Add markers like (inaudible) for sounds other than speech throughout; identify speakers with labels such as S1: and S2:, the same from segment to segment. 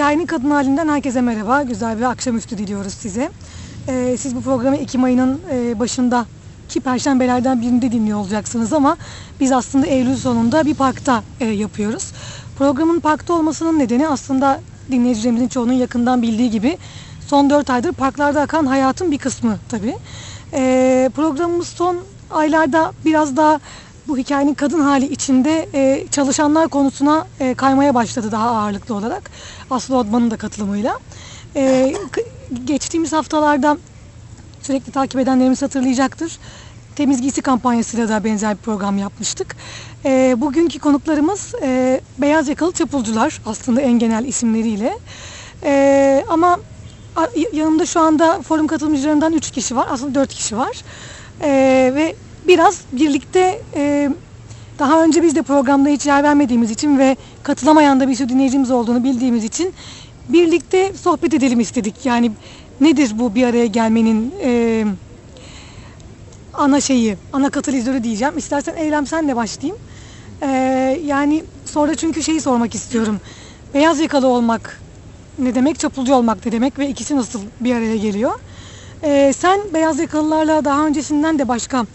S1: Hikayenin kadın halinden herkese merhaba. Güzel bir akşamüstü diliyoruz size. Ee, siz bu programı Ekim ayının e, başında ki perşembelerden birinde dinliyor olacaksınız ama biz aslında Eylül sonunda bir parkta e, yapıyoruz. Programın parkta olmasının nedeni aslında dinleyicilerimizin çoğunun yakından bildiği gibi son 4 aydır parklarda akan hayatın bir kısmı tabii. E, programımız son aylarda biraz daha bu hikayenin kadın hali içinde e, çalışanlar konusuna e, kaymaya başladı daha ağırlıklı olarak. Aslı Odman'ın da katılımıyla. E, geçtiğimiz haftalarda sürekli takip edenlerimiz hatırlayacaktır. Temiz Giysi kampanyasıyla da benzer bir program yapmıştık. E, bugünkü konuklarımız e, beyaz yakalı çapulcular aslında en genel isimleriyle. E, ama yanımda şu anda forum katılımcılarından 3 kişi var. Aslında 4 kişi var. E, ve biraz birlikte e, daha önce biz de programda hiç yer vermediğimiz için ve katılamayan da bir sürü dinleyicimiz olduğunu bildiğimiz için birlikte sohbet edelim istedik. Yani nedir bu bir araya gelmenin e, ana şeyi, ana katalizörü diyeceğim. İstersen Eylem senle başlayayım. E, yani sonra çünkü şeyi sormak istiyorum. Beyaz yakalı olmak ne demek, çapulcu olmak ne demek ve ikisi nasıl bir araya geliyor? E, sen beyaz yakalılarla daha öncesinden de başka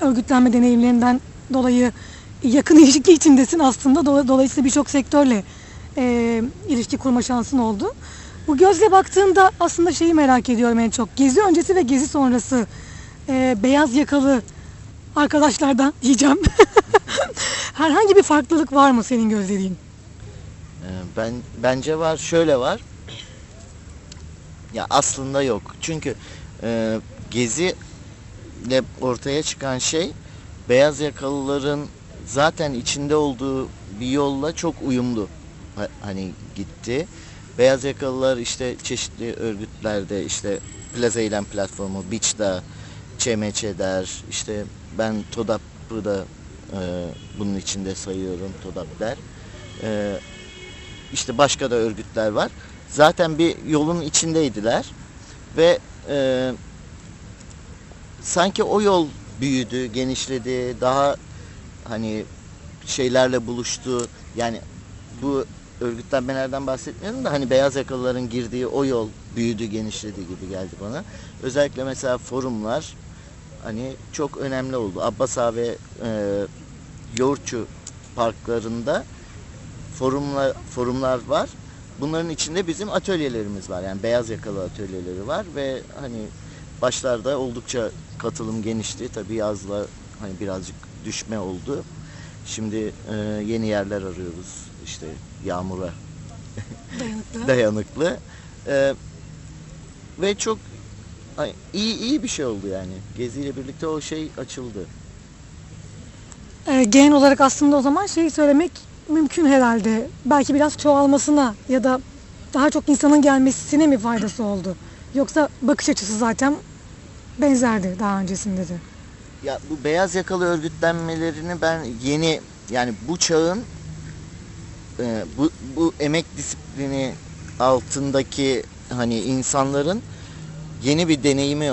S1: örgütlenme deneyimlerinden dolayı yakın (laughs) ilişki içindesin aslında. Dolayısıyla birçok sektörle e, ilişki kurma şansın oldu. Bu gözle baktığında aslında şeyi merak ediyorum en çok. Gezi öncesi ve gezi sonrası e, beyaz yakalı arkadaşlardan (laughs) diyeceğim. (laughs) Herhangi bir farklılık var mı senin gözlediğin?
S2: Ee, ben bence var. Şöyle var. Ya aslında yok. Çünkü e, gezi ile ortaya çıkan şey beyaz yakalıların zaten içinde olduğu bir yolla çok uyumlu hani gitti. Beyaz yakalılar işte çeşitli örgütlerde işte Plaza Eylem Platformu, Beach'da, ÇMÇ'der, işte ben TODAP'ı da e, bunun içinde sayıyorum TODAP der. E, işte başka da örgütler var. Zaten bir yolun içindeydiler ve e, sanki o yol büyüdü, genişledi, daha hani şeylerle buluştu. Yani bu örgütlenmelerden bahsetmiyorum da hani beyaz yakalıların girdiği o yol büyüdü, genişledi gibi geldi bana. Özellikle mesela forumlar hani çok önemli oldu. Abbas abi e, Yoğurtçu parklarında forumlar forumlar var. Bunların içinde bizim atölyelerimiz var. Yani beyaz yakalı atölyeleri var ve hani başlarda oldukça katılım genişti. Tabii yazla hani birazcık düşme oldu. Şimdi e, yeni yerler arıyoruz. İşte yağmura
S1: dayanıklı. (laughs)
S2: dayanıklı. E, ve çok iyi iyi bir şey oldu yani. Geziyle birlikte o şey açıldı.
S1: E, genel olarak aslında o zaman şeyi söylemek mümkün herhalde. Belki biraz çoğalmasına ya da daha çok insanın gelmesine mi faydası oldu? Yoksa bakış açısı zaten benzerdi daha öncesinde de.
S2: Ya bu beyaz yakalı örgütlenmelerini ben yeni yani bu çağın e, bu, bu emek disiplini altındaki hani insanların yeni bir deneyimi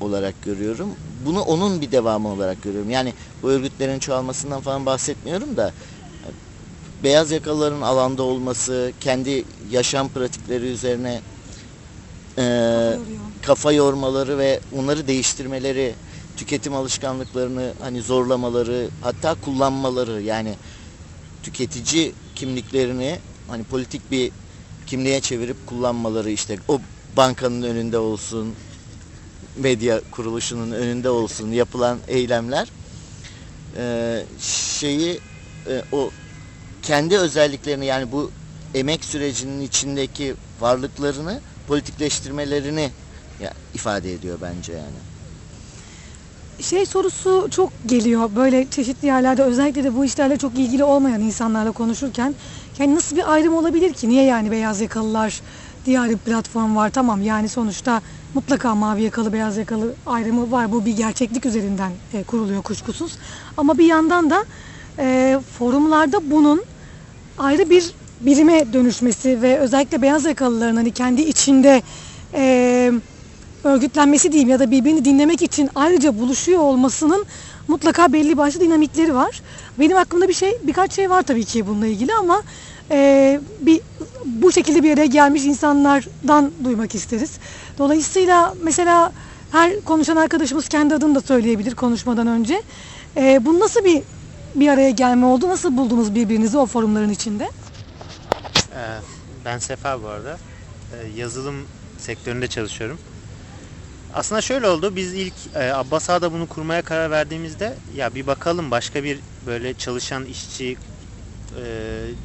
S2: olarak görüyorum. Bunu onun bir devamı olarak görüyorum. Yani bu örgütlerin çoğalmasından falan bahsetmiyorum da beyaz yakalıların alanda olması, kendi yaşam pratikleri üzerine e, kafa yormaları ve onları değiştirmeleri, tüketim alışkanlıklarını hani zorlamaları, hatta kullanmaları yani tüketici kimliklerini hani politik bir kimliğe çevirip kullanmaları işte o bankanın önünde olsun, medya kuruluşunun önünde olsun yapılan eylemler e, şeyi e, o kendi özelliklerini yani bu emek sürecinin içindeki varlıklarını politikleştirmelerini ya, ifade ediyor bence yani.
S1: Şey sorusu çok geliyor böyle çeşitli yerlerde özellikle de bu işlerle çok ilgili olmayan insanlarla konuşurken. Yani nasıl bir ayrım olabilir ki? Niye yani beyaz yakalılar diğer bir platform var. Tamam yani sonuçta mutlaka mavi yakalı beyaz yakalı ayrımı var. Bu bir gerçeklik üzerinden e, kuruluyor kuşkusuz. Ama bir yandan da e, forumlarda bunun ayrı bir birime dönüşmesi ve özellikle beyaz yakalıların hani kendi içinde e, örgütlenmesi diyeyim ya da birbirini dinlemek için ayrıca buluşuyor olmasının mutlaka belli başlı dinamikleri var. Benim aklımda bir şey, birkaç şey var tabii ki bununla ilgili ama e, bir bu şekilde bir araya gelmiş insanlardan duymak isteriz. Dolayısıyla mesela her konuşan arkadaşımız kendi adını da söyleyebilir konuşmadan önce. E, bu nasıl bir bir araya gelme oldu? Nasıl buldunuz birbirinizi o forumların içinde?
S3: Ee, Ben Sefa bu arada. Ee, Yazılım sektöründe çalışıyorum. Aslında şöyle oldu. Biz ilk e, Abbas Ağa'da bunu kurmaya karar verdiğimizde ya bir bakalım başka bir böyle çalışan işçi e,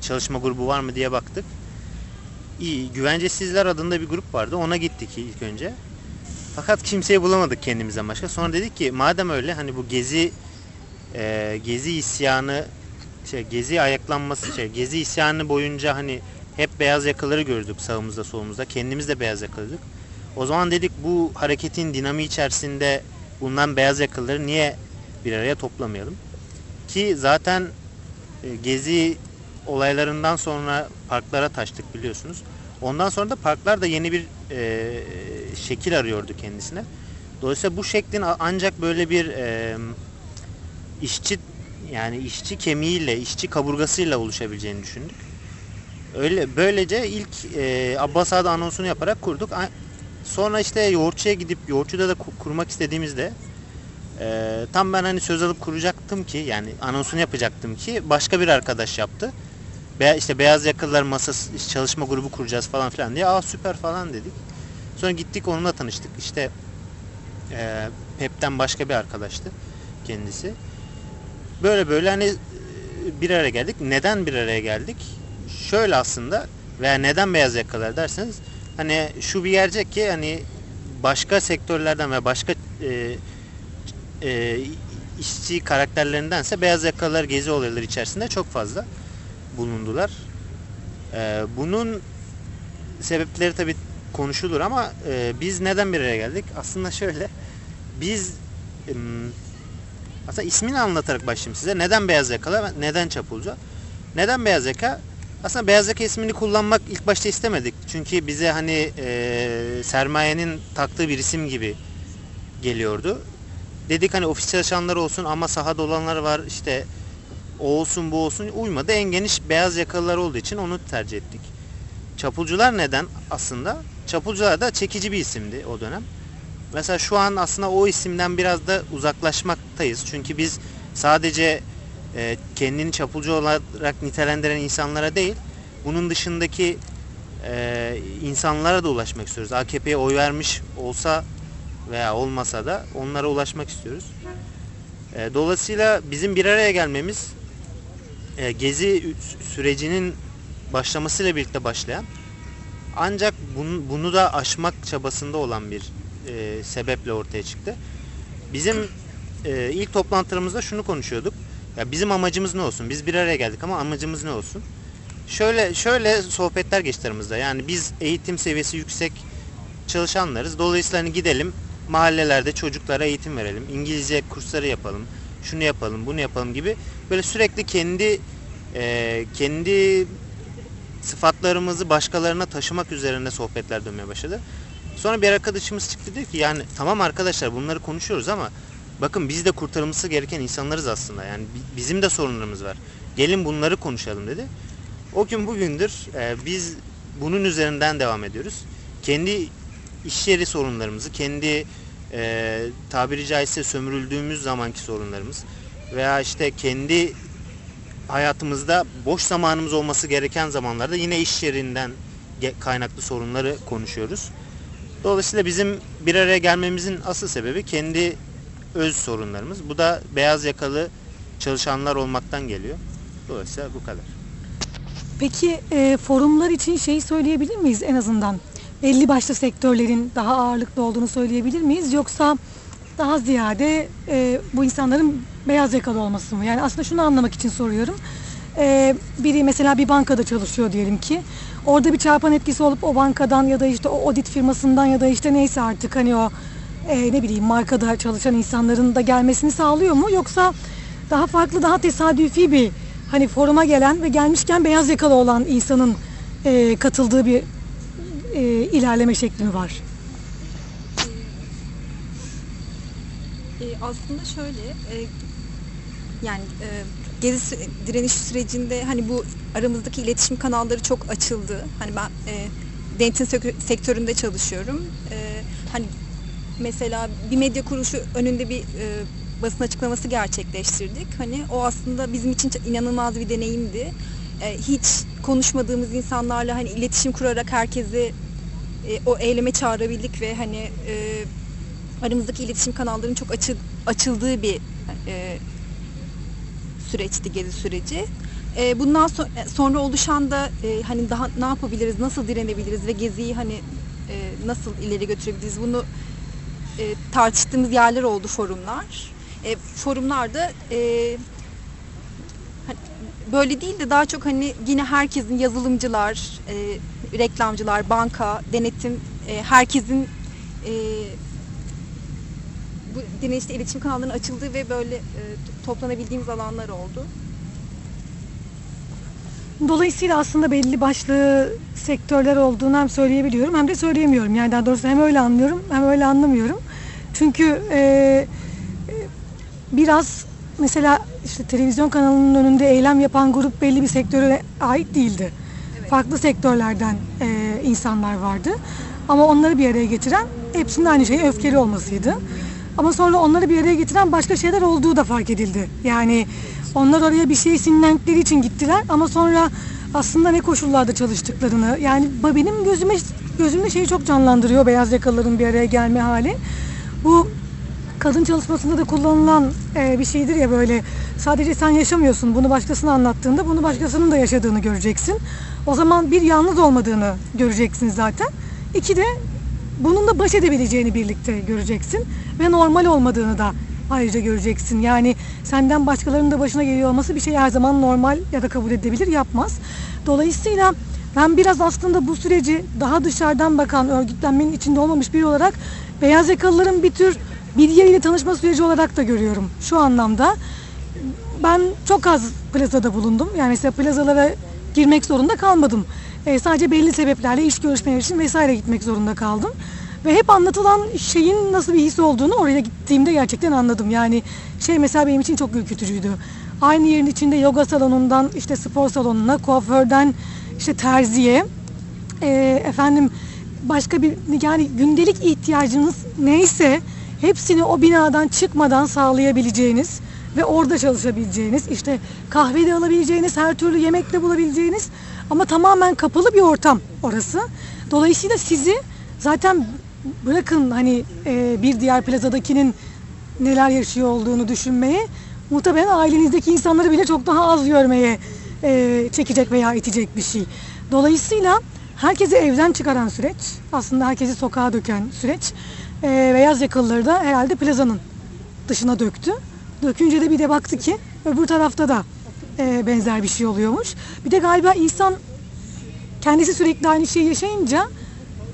S3: çalışma grubu var mı diye baktık. İyi, Güvencesizler adında bir grup vardı. Ona gittik ilk önce. Fakat kimseyi bulamadık kendimizden başka. Sonra dedik ki madem öyle hani bu gezi e, gezi isyanı şey, gezi ayaklanması şey gezi isyanı boyunca hani hep beyaz yakaları gördük sağımızda solumuzda. Kendimiz de beyaz yakalıydık. O zaman dedik bu hareketin dinamiği içerisinde bulunan beyaz yakalıları niye bir araya toplamayalım? Ki zaten e, gezi olaylarından sonra parklara taştık biliyorsunuz. Ondan sonra da parklar da yeni bir e, şekil arıyordu kendisine. Dolayısıyla bu şeklin ancak böyle bir e, işçi yani işçi kemiğiyle, işçi kaburgasıyla oluşabileceğini düşündük. Öyle böylece ilk e, Abbas Ağa'da anonsunu yaparak kurduk. Sonra işte yoğurtçuya gidip yoğurtçuda da ku- kurmak istediğimizde e, tam ben hani söz alıp kuracaktım ki yani anonsunu yapacaktım ki başka bir arkadaş yaptı. Be işte beyaz yakalılar masası çalışma grubu kuracağız falan filan diye. Aa süper falan dedik. Sonra gittik onunla tanıştık. İşte e, Pep'ten başka bir arkadaştı kendisi. Böyle böyle hani bir araya geldik. Neden bir araya geldik? Şöyle aslında veya neden beyaz yakalılar derseniz hani şu bir gerçek ki hani başka sektörlerden ve başka e, e, işçi karakterlerindense beyaz yakalılar gezi olayları içerisinde çok fazla bulundular. E, bunun sebepleri tabi konuşulur ama e, biz neden bir araya geldik? Aslında şöyle biz em, aslında ismini anlatarak başlayayım size. Neden beyaz yakalı, neden çapulcu? Neden beyaz yaka? Aslında beyaz yaka ismini kullanmak ilk başta istemedik. Çünkü bize hani e, sermayenin taktığı bir isim gibi geliyordu. Dedik hani ofis çalışanları olsun ama sahada olanlar var işte o olsun bu olsun uymadı. En geniş beyaz yakalılar olduğu için onu tercih ettik. Çapulcular neden aslında? Çapulcular da çekici bir isimdi o dönem. Mesela şu an aslında o isimden biraz da uzaklaşmaktayız. Çünkü biz sadece e, kendini çapulcu olarak nitelendiren insanlara değil, bunun dışındaki e, insanlara da ulaşmak istiyoruz. AKP'ye oy vermiş olsa veya olmasa da onlara ulaşmak istiyoruz. E, dolayısıyla bizim bir araya gelmemiz e, gezi sürecinin başlamasıyla birlikte başlayan ancak bunu, bunu da aşmak çabasında olan bir e, sebeple ortaya çıktı. Bizim e, ilk toplantılarımızda şunu konuşuyorduk. Ya bizim amacımız ne olsun? Biz bir araya geldik ama amacımız ne olsun? Şöyle şöyle sohbetler geçti. Yani biz eğitim seviyesi yüksek çalışanlarız. Dolayısıyla hani gidelim mahallelerde çocuklara eğitim verelim. İngilizce kursları yapalım. Şunu yapalım, bunu yapalım gibi böyle sürekli kendi e, kendi sıfatlarımızı başkalarına taşımak üzerine sohbetler dönmeye başladı. Sonra bir arkadaşımız çıktı dedi ki yani tamam arkadaşlar bunları konuşuyoruz ama bakın biz de kurtarılması gereken insanlarız aslında. Yani bi- bizim de sorunlarımız var. Gelin bunları konuşalım dedi. O gün bugündür e, biz bunun üzerinden devam ediyoruz. Kendi iş yeri sorunlarımızı, kendi e, tabiri caizse sömürüldüğümüz zamanki sorunlarımız veya işte kendi hayatımızda boş zamanımız olması gereken zamanlarda yine iş yerinden kaynaklı sorunları konuşuyoruz. Dolayısıyla bizim bir araya gelmemizin asıl sebebi kendi öz sorunlarımız. Bu da beyaz yakalı çalışanlar olmaktan geliyor. Dolayısıyla bu kadar.
S1: Peki e, forumlar için şeyi söyleyebilir miyiz en azından? Belli başlı sektörlerin daha ağırlıklı olduğunu söyleyebilir miyiz? Yoksa daha ziyade e, bu insanların beyaz yakalı olması mı? Yani aslında şunu anlamak için soruyorum. e, biri mesela bir bankada çalışıyor diyelim ki. Orada bir çarpan etkisi olup o bankadan ya da işte o audit firmasından ya da işte neyse artık hani o e, ne bileyim markada çalışan insanların da gelmesini sağlıyor mu? Yoksa daha farklı daha tesadüfi bir hani foruma gelen ve gelmişken beyaz yakalı olan insanın e, katıldığı bir e, ilerleme şekli mi var?
S4: E, aslında şöyle e, yani e, gezi sü- direniş sürecinde hani bu aramızdaki iletişim kanalları çok açıldı. Hani ben e, denetim sek- sektöründe çalışıyorum. E, hani mesela bir medya kuruluşu önünde bir e, basın açıklaması gerçekleştirdik. Hani o aslında bizim için inanılmaz bir deneyimdi. E, hiç konuşmadığımız insanlarla hani iletişim kurarak herkesi e, o eyleme çağırabildik ve hani e, aramızdaki iletişim kanallarının çok açı, açıldığı bir e, süreçti gezi süreci. E, bundan so- sonra oluşan da e, hani daha ne yapabiliriz, nasıl direnebiliriz ve geziyi hani e, nasıl ileri götürebiliriz bunu e, tartıştığımız yerler oldu forumlar. E, forumlarda e, hani böyle değil de daha çok hani yine herkesin yazılımcılar, e, reklamcılar, banka, denetim, e, herkesin e, bu direnişte iletişim kanallarının açıldığı ve böyle e, to- toplanabildiğimiz alanlar oldu.
S1: Dolayısıyla aslında belli başlı sektörler olduğunu hem söyleyebiliyorum hem de söyleyemiyorum. Yani daha doğrusu hem öyle anlıyorum hem öyle anlamıyorum. Çünkü e, biraz mesela işte televizyon kanalının önünde eylem yapan grup belli bir sektöre ait değildi. Farklı sektörlerden e, insanlar vardı. Ama onları bir araya getiren hepsinin aynı şey öfkeli olmasıydı. Ama sonra onları bir araya getiren başka şeyler olduğu da fark edildi. Yani onlar oraya bir şey sinirlendikleri için gittiler ama sonra aslında ne koşullarda çalıştıklarını yani benim gözüme gözümde şeyi çok canlandırıyor beyaz yakalıların bir araya gelme hali. Bu kadın çalışmasında da kullanılan e, bir şeydir ya böyle sadece sen yaşamıyorsun bunu başkasına anlattığında bunu başkasının da yaşadığını göreceksin. O zaman bir yalnız olmadığını göreceksin zaten. İki de bununla baş edebileceğini birlikte göreceksin ve normal olmadığını da ayrıca göreceksin. Yani senden başkalarının da başına geliyor olması bir şey her zaman normal ya da kabul edilebilir yapmaz. Dolayısıyla ben biraz aslında bu süreci daha dışarıdan bakan, örgütlenmenin içinde olmamış biri olarak beyaz yakalıların bir tür birileriyle tanışma süreci olarak da görüyorum. Şu anlamda ben çok az plazada bulundum. Yani mesela plazalara girmek zorunda kalmadım. Ee, sadece belli sebeplerle iş görüşmeleri için vesaire gitmek zorunda kaldım. Ve hep anlatılan şeyin nasıl bir his olduğunu oraya gittiğimde gerçekten anladım. Yani şey mesela benim için çok ürkütücüydü. Aynı yerin içinde yoga salonundan işte spor salonuna, kuaförden işte terziye, e, efendim başka bir yani gündelik ihtiyacınız neyse hepsini o binadan çıkmadan sağlayabileceğiniz ve orada çalışabileceğiniz, işte kahve de alabileceğiniz, her türlü yemek de bulabileceğiniz ama tamamen kapalı bir ortam orası. Dolayısıyla sizi zaten bırakın hani e, bir diğer plazadakinin neler yaşıyor olduğunu düşünmeye, muhtemelen ailenizdeki insanları bile çok daha az görmeye e, çekecek veya itecek bir şey. Dolayısıyla herkesi evden çıkaran süreç, aslında herkesi sokağa döken süreç, e, beyaz yakalıları da herhalde plazanın dışına döktü. Dökünce de bir de baktı ki öbür tarafta da e, benzer bir şey oluyormuş. Bir de galiba insan kendisi sürekli aynı şeyi yaşayınca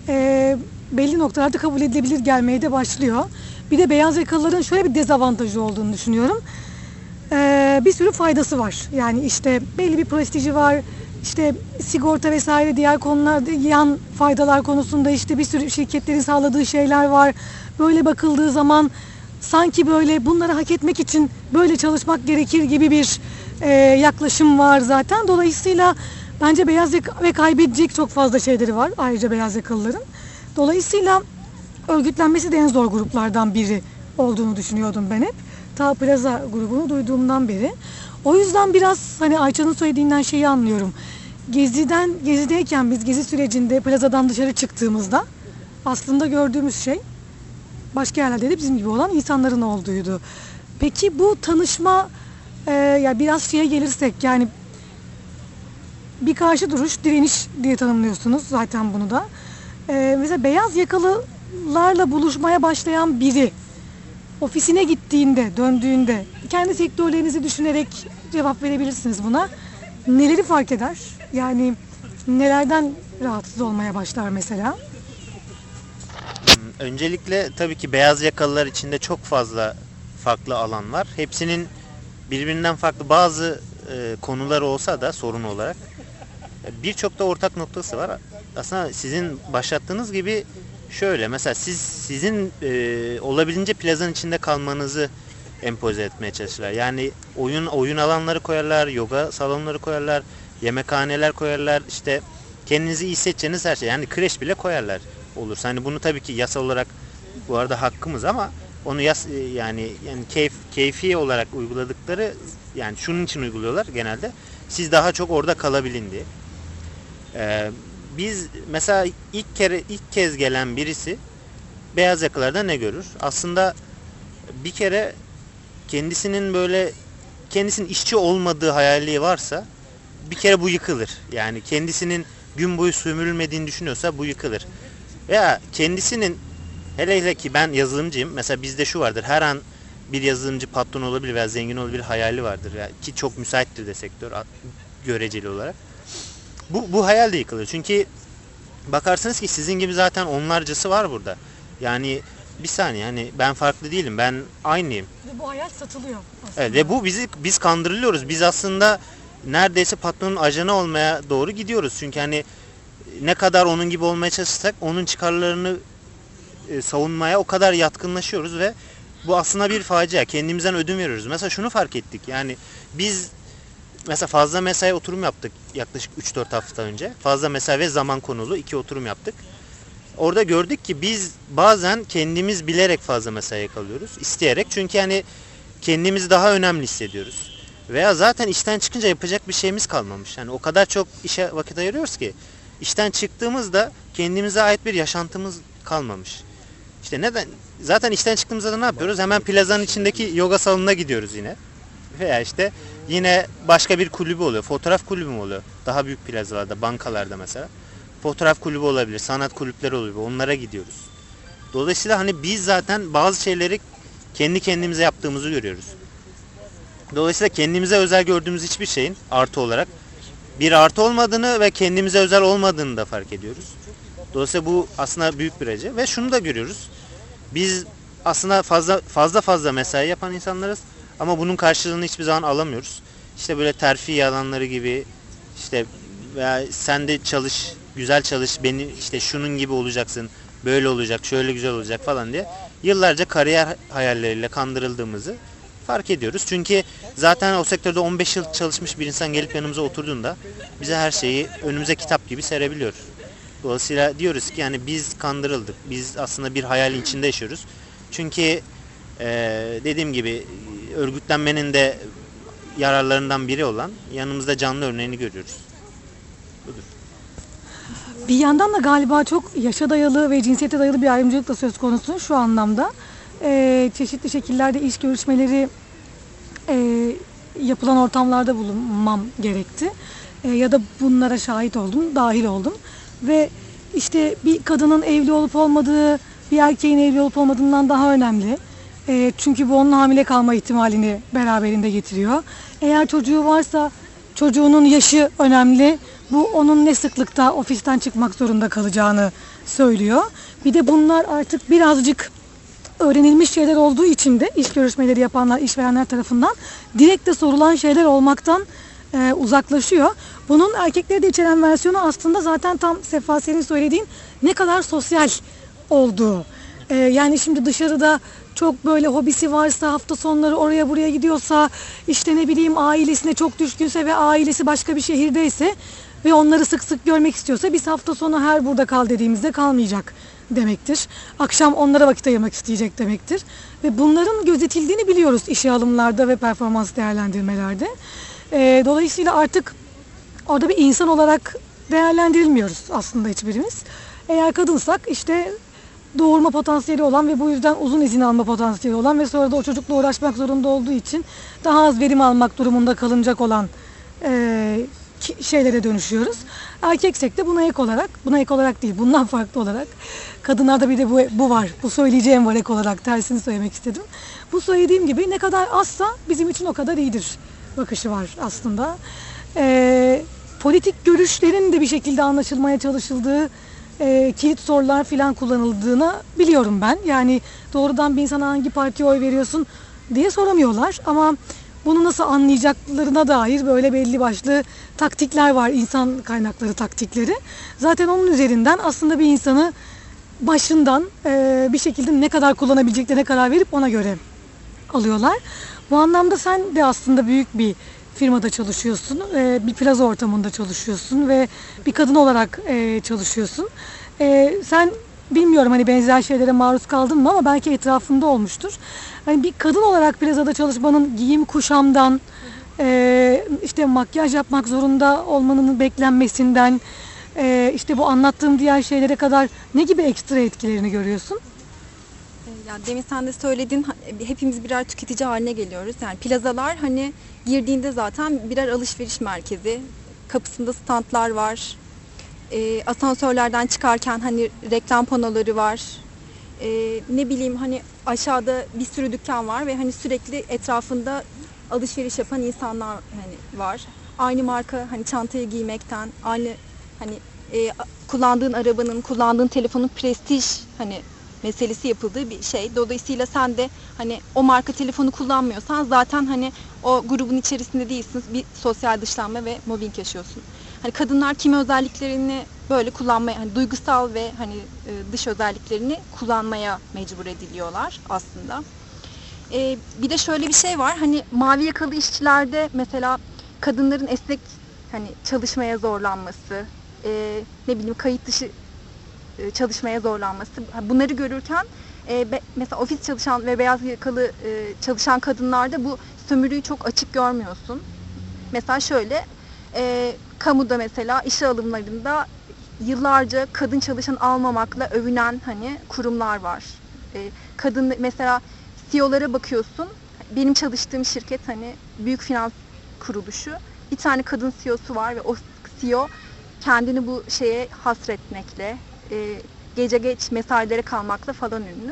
S1: e, belli noktalarda kabul edilebilir gelmeye de başlıyor. Bir de beyaz yakalıların şöyle bir dezavantajı olduğunu düşünüyorum. E, bir sürü faydası var. Yani işte belli bir prestiji var. İşte sigorta vesaire diğer konularda yan faydalar konusunda işte bir sürü şirketlerin sağladığı şeyler var. Böyle bakıldığı zaman sanki böyle bunları hak etmek için böyle çalışmak gerekir gibi bir e, yaklaşım var zaten. Dolayısıyla bence beyaz ve kaybedecek çok fazla şeyleri var ayrıca beyaz yakalıların. Dolayısıyla örgütlenmesi de en zor gruplardan biri olduğunu düşünüyordum ben hep. Ta Plaza grubunu duyduğumdan beri. O yüzden biraz hani Ayça'nın söylediğinden şeyi anlıyorum. Geziden, gezideyken biz gezi sürecinde plazadan dışarı çıktığımızda aslında gördüğümüz şey başka yerlerde de bizim gibi olan insanların olduğuydu. Peki bu tanışma e, ya biraz şeye gelirsek yani bir karşı duruş, direniş diye tanımlıyorsunuz zaten bunu da. E, mesela beyaz yakalılarla buluşmaya başlayan biri ofisine gittiğinde, döndüğünde kendi sektörlerinizi düşünerek cevap verebilirsiniz buna. neleri fark eder? Yani nelerden rahatsız olmaya başlar mesela?
S3: Öncelikle tabii ki beyaz yakalılar içinde çok fazla farklı alan var. Hepsinin birbirinden farklı bazı e, konuları olsa da sorun olarak e, birçok da ortak noktası var. Aslında sizin başlattığınız gibi şöyle mesela siz sizin e, olabildiğince plazanın içinde kalmanızı empoze etmeye çalışırlar. Yani oyun oyun alanları koyarlar, yoga salonları koyarlar, yemekhaneler koyarlar. işte kendinizi iyi hissedeceğiniz her şey. Yani kreş bile koyarlar olursa. Hani bunu tabii ki yasal olarak bu arada hakkımız ama onu yas e, yani yani keyf keyfi olarak uyguladıkları yani şunun için uyguluyorlar genelde. Siz daha çok orada kalabilin diye. Ee, biz mesela ilk kere ilk kez gelen birisi beyaz yakalarda ne görür? Aslında bir kere kendisinin böyle kendisinin işçi olmadığı hayali varsa bir kere bu yıkılır. Yani kendisinin gün boyu sömürülmediğini düşünüyorsa bu yıkılır. Veya kendisinin hele hele ki ben yazılımcıyım. Mesela bizde şu vardır. Her an bir yazılımcı patron olabilir veya zengin olabilir hayali vardır. Yani ki çok müsaittir de sektör göreceli olarak. Bu, bu hayal de yıkılır. Çünkü bakarsınız ki sizin gibi zaten onlarcası var burada. Yani bir saniye hani ben farklı değilim. Ben aynıyım.
S1: Ve bu hayal satılıyor aslında.
S3: Evet, ve bu bizi biz kandırılıyoruz. Biz aslında neredeyse patronun ajanı olmaya doğru gidiyoruz. Çünkü hani ne kadar onun gibi olmaya çalışsak onun çıkarlarını e, savunmaya o kadar yatkınlaşıyoruz ve bu aslında bir facia. Kendimizden ödün veriyoruz. Mesela şunu fark ettik. Yani biz mesela fazla mesai oturum yaptık yaklaşık 3-4 hafta önce. Fazla mesai ve zaman konulu iki oturum yaptık. Orada gördük ki biz bazen kendimiz bilerek fazla mesaiye kalıyoruz. isteyerek. Çünkü hani kendimizi daha önemli hissediyoruz. Veya zaten işten çıkınca yapacak bir şeyimiz kalmamış. Yani o kadar çok işe vakit ayırıyoruz ki işten çıktığımızda kendimize ait bir yaşantımız kalmamış. İşte neden? Zaten işten çıktığımızda da ne yapıyoruz? Hemen plazanın içindeki yoga salonuna gidiyoruz yine. Veya işte yine başka bir kulübü oluyor. Fotoğraf kulübü mü oluyor? Daha büyük plazalarda, bankalarda mesela. Fotoğraf kulübü olabilir, sanat kulüpleri olabilir. Onlara gidiyoruz. Dolayısıyla hani biz zaten bazı şeyleri kendi kendimize yaptığımızı görüyoruz. Dolayısıyla kendimize özel gördüğümüz hiçbir şeyin artı olarak bir artı olmadığını ve kendimize özel olmadığını da fark ediyoruz. Dolayısıyla bu aslında büyük bir acı ve şunu da görüyoruz. Biz aslında fazla fazla fazla mesai yapan insanlarız ama bunun karşılığını hiçbir zaman alamıyoruz. İşte böyle terfi alanları gibi işte veya sen de çalış, güzel çalış, beni işte şunun gibi olacaksın, böyle olacak, şöyle güzel olacak falan diye yıllarca kariyer hayalleriyle kandırıldığımızı fark ediyoruz. Çünkü zaten o sektörde 15 yıl çalışmış bir insan gelip yanımıza oturduğunda bize her şeyi önümüze kitap gibi serebiliyor. Dolayısıyla diyoruz ki yani biz kandırıldık. Biz aslında bir hayalin içinde yaşıyoruz. Çünkü eee, dediğim gibi örgütlenmenin de yararlarından biri olan yanımızda canlı örneğini görüyoruz.
S1: Bir yandan da galiba çok yaşa dayalı ve cinsiyete dayalı bir ayrımcılık da söz konusu şu anlamda. Ee, çeşitli şekillerde iş görüşmeleri e, yapılan ortamlarda bulunmam gerekti. E, ya da bunlara şahit oldum, dahil oldum. Ve işte bir kadının evli olup olmadığı, bir erkeğin evli olup olmadığından daha önemli. E, çünkü bu onun hamile kalma ihtimalini beraberinde getiriyor. Eğer çocuğu varsa çocuğunun yaşı önemli. Bu onun ne sıklıkta ofisten çıkmak zorunda kalacağını söylüyor. Bir de bunlar artık birazcık öğrenilmiş şeyler olduğu için de iş görüşmeleri yapanlar, işverenler tarafından direkt de sorulan şeyler olmaktan e, uzaklaşıyor. Bunun erkekleri de içeren versiyonu aslında zaten tam Sefa senin söylediğin ne kadar sosyal olduğu. E, yani şimdi dışarıda çok böyle hobisi varsa hafta sonları oraya buraya gidiyorsa işte ne bileyim ailesine çok düşkünse ve ailesi başka bir şehirdeyse ve onları sık sık görmek istiyorsa biz hafta sonu her burada kal dediğimizde kalmayacak demektir. Akşam onlara vakit ayırmak isteyecek demektir. Ve bunların gözetildiğini biliyoruz işe alımlarda ve performans değerlendirmelerde. Ee, dolayısıyla artık orada bir insan olarak değerlendirilmiyoruz aslında hiçbirimiz. Eğer kadınsak işte doğurma potansiyeli olan ve bu yüzden uzun izin alma potansiyeli olan ve sonra da o çocukla uğraşmak zorunda olduğu için daha az verim almak durumunda kalınacak olan şeylere dönüşüyoruz. Erkeksek de buna ek olarak, buna ek olarak değil, bundan farklı olarak kadınlarda bir de bu, bu var. Bu söyleyeceğim var ek olarak tersini söylemek istedim. Bu söylediğim gibi ne kadar azsa bizim için o kadar iyidir bakışı var aslında. e, politik görüşlerin de bir şekilde anlaşılmaya çalışıldığı e, kilit sorular filan kullanıldığını biliyorum ben. Yani doğrudan bir insana hangi partiye oy veriyorsun diye soramıyorlar ama bunu nasıl anlayacaklarına dair böyle belli başlı taktikler var, insan kaynakları taktikleri. Zaten onun üzerinden aslında bir insanı başından e, bir şekilde ne kadar kullanabileceklerine karar verip ona göre alıyorlar. Bu anlamda sen de aslında büyük bir firmada çalışıyorsun, e, bir plaza ortamında çalışıyorsun ve bir kadın olarak e, çalışıyorsun. E, sen bilmiyorum hani benzer şeylere maruz kaldın mı ama belki etrafında olmuştur. Hani bir kadın olarak plazada çalışmanın giyim kuşamdan, e, işte makyaj yapmak zorunda olmanın beklenmesinden, e, işte bu anlattığım diğer şeylere kadar ne gibi ekstra etkilerini görüyorsun?
S4: E, Yani demin sen de söyledin hepimiz birer tüketici haline geliyoruz. Yani plazalar hani girdiğinde zaten birer alışveriş merkezi. Kapısında standlar var. E, asansörlerden çıkarken hani reklam panoları var. E, ne bileyim hani aşağıda bir sürü dükkan var ve hani sürekli etrafında alışveriş yapan insanlar hani var. Aynı marka hani çantayı giymekten, aynı hani e, kullandığın arabanın, kullandığın telefonun prestij hani meselesi yapıldığı bir şey. Dolayısıyla sen de hani o marka telefonu kullanmıyorsan zaten hani o grubun içerisinde değilsin. Bir sosyal dışlanma ve mobbing yaşıyorsun. Hani kadınlar kimi özelliklerini böyle kullanmaya, hani duygusal ve hani e, dış özelliklerini kullanmaya mecbur ediliyorlar aslında. E, bir de şöyle bir şey var. Hani mavi yakalı işçilerde mesela kadınların esnek hani çalışmaya zorlanması, e, ne bileyim kayıt dışı e, çalışmaya zorlanması. Bunları görürken e, be- mesela ofis çalışan ve beyaz yakalı e, çalışan kadınlarda bu sömürüyü çok açık görmüyorsun. Mesela şöyle, e, kamuda mesela işe alımlarında yıllarca kadın çalışan almamakla övünen hani kurumlar var. E, kadın mesela CEO'lara bakıyorsun. Benim çalıştığım şirket hani büyük finans kuruluşu. Bir tane kadın CEO'su var ve o CEO kendini bu şeye hasretmekle, e, gece geç mesailere kalmakla falan ünlü.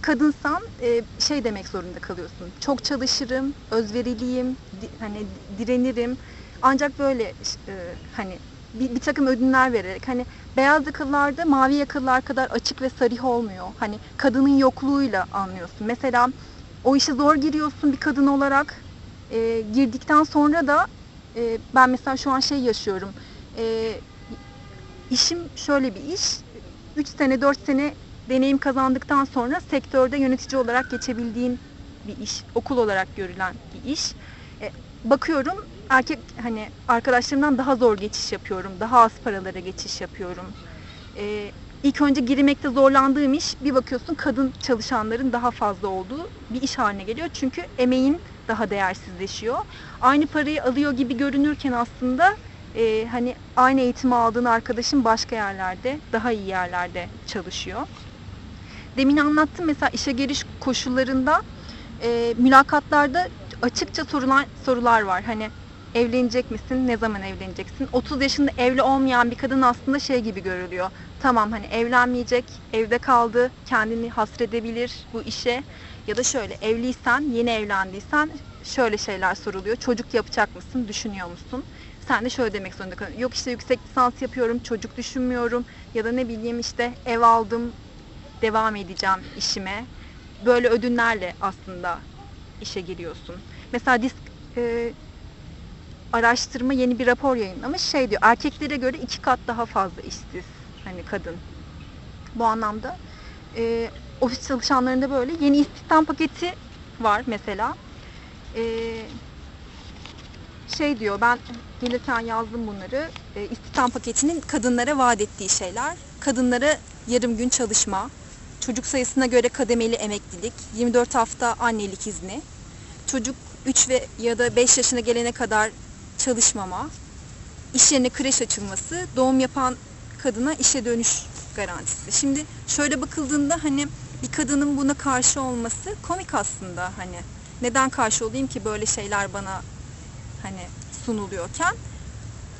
S4: Kadınsan e, şey demek zorunda kalıyorsun. Çok çalışırım, özveriliyim, di- hani direnirim. Ancak böyle e, hani bir, bir takım ödünler vererek hani beyaz yakalılarda mavi yakalılar kadar açık ve sarih olmuyor. Hani kadının yokluğuyla anlıyorsun. Mesela o işe zor giriyorsun bir kadın olarak. E, girdikten sonra da e, ben mesela şu an şey yaşıyorum. E, işim şöyle bir iş. 3 sene 4 sene deneyim kazandıktan sonra sektörde yönetici olarak geçebildiğin bir iş. Okul olarak görülen bir iş. E, bakıyorum erkek hani arkadaşlarımdan daha zor geçiş yapıyorum. Daha az paralara geçiş yapıyorum. E, ilk önce girmekte zorlandığım iş bir bakıyorsun kadın çalışanların daha fazla olduğu bir iş haline geliyor. Çünkü emeğin daha değersizleşiyor. Aynı parayı alıyor gibi görünürken aslında e, hani aynı eğitimi aldığın arkadaşın başka yerlerde, daha iyi yerlerde çalışıyor. Demin anlattım mesela işe giriş koşullarında e, mülakatlarda açıkça sorulan sorular var. Hani evlenecek misin? Ne zaman evleneceksin? 30 yaşında evli olmayan bir kadın aslında şey gibi görülüyor. Tamam hani evlenmeyecek, evde kaldı, kendini hasredebilir bu işe. Ya da şöyle evliysen, yeni evlendiysen şöyle şeyler soruluyor. Çocuk yapacak mısın? Düşünüyor musun? Sen de şöyle demek zorunda kalıyorsun. Yok işte yüksek lisans yapıyorum, çocuk düşünmüyorum. Ya da ne bileyim işte ev aldım, devam edeceğim işime. Böyle ödünlerle aslında işe giriyorsun. Mesela disk e, araştırma yeni bir rapor yayınlamış. Şey diyor erkeklere göre iki kat daha fazla işsiz hani kadın. Bu anlamda e, ofis çalışanlarında böyle yeni istihdam paketi var mesela. E, şey diyor ben gelirken yazdım bunları. E, istihdam paketinin kadınlara vaat ettiği şeyler. Kadınlara yarım gün çalışma, çocuk sayısına göre kademeli emeklilik, 24 hafta annelik izni, çocuk 3 ve ya da 5 yaşına gelene kadar çalışmama, iş yerine kreş açılması, doğum yapan kadına işe dönüş garantisi. Şimdi şöyle bakıldığında hani bir kadının buna karşı olması komik aslında hani. Neden karşı olayım ki böyle şeyler bana hani sunuluyorken.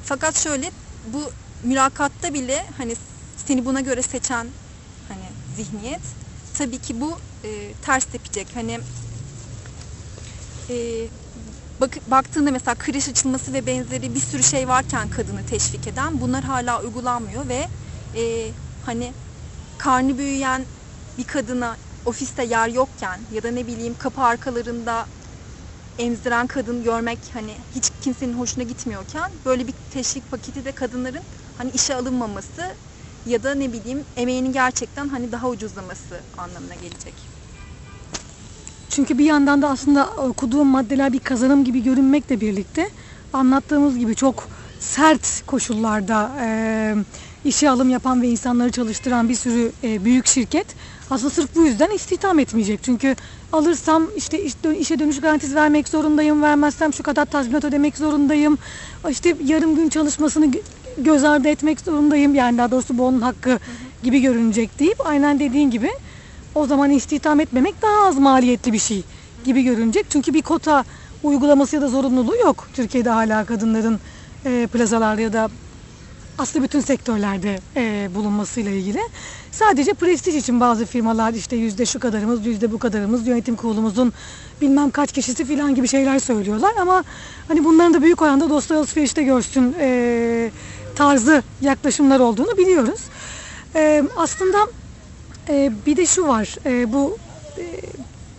S4: Fakat şöyle bu mülakatta bile hani seni buna göre seçen hani zihniyet tabii ki bu e, ters tepecek. Hani e, bak, baktığında mesela kreş açılması ve benzeri bir sürü şey varken kadını teşvik eden bunlar hala uygulanmıyor ve e, hani karnı büyüyen bir kadına ofiste yer yokken ya da ne bileyim kapı arkalarında emziren kadın görmek hani hiç kimsenin hoşuna gitmiyorken böyle bir teşvik paketi de kadınların hani işe alınmaması ya da ne bileyim emeğinin gerçekten hani daha ucuzlaması anlamına gelecek.
S1: Çünkü bir yandan da aslında okuduğum maddeler bir kazanım gibi görünmekle birlikte anlattığımız gibi çok sert koşullarda e, işe alım yapan ve insanları çalıştıran bir sürü e, büyük şirket aslında sırf bu yüzden istihdam etmeyecek. Çünkü alırsam işte işe dönüş garantisi vermek zorundayım, vermezsem şu kadar tazminat ödemek zorundayım. İşte yarım gün çalışmasını gö- göz ardı etmek zorundayım. Yani daha doğrusu bu onun hakkı gibi görünecek deyip aynen dediğin gibi o zaman istihdam etmemek daha az maliyetli bir şey gibi görünecek. Çünkü bir kota uygulaması ya da zorunluluğu yok. Türkiye'de hala kadınların e, plazalarda ya da aslında bütün sektörlerde e, bulunmasıyla ilgili. Sadece prestij için bazı firmalar işte yüzde şu kadarımız, yüzde bu kadarımız, yönetim kurulumuzun bilmem kaç kişisi falan gibi şeyler söylüyorlar. Ama hani bunların da büyük oranda dostlar alışverişte görsün e, tarzı yaklaşımlar olduğunu biliyoruz. E, aslında ee, bir de şu var, e, bu e,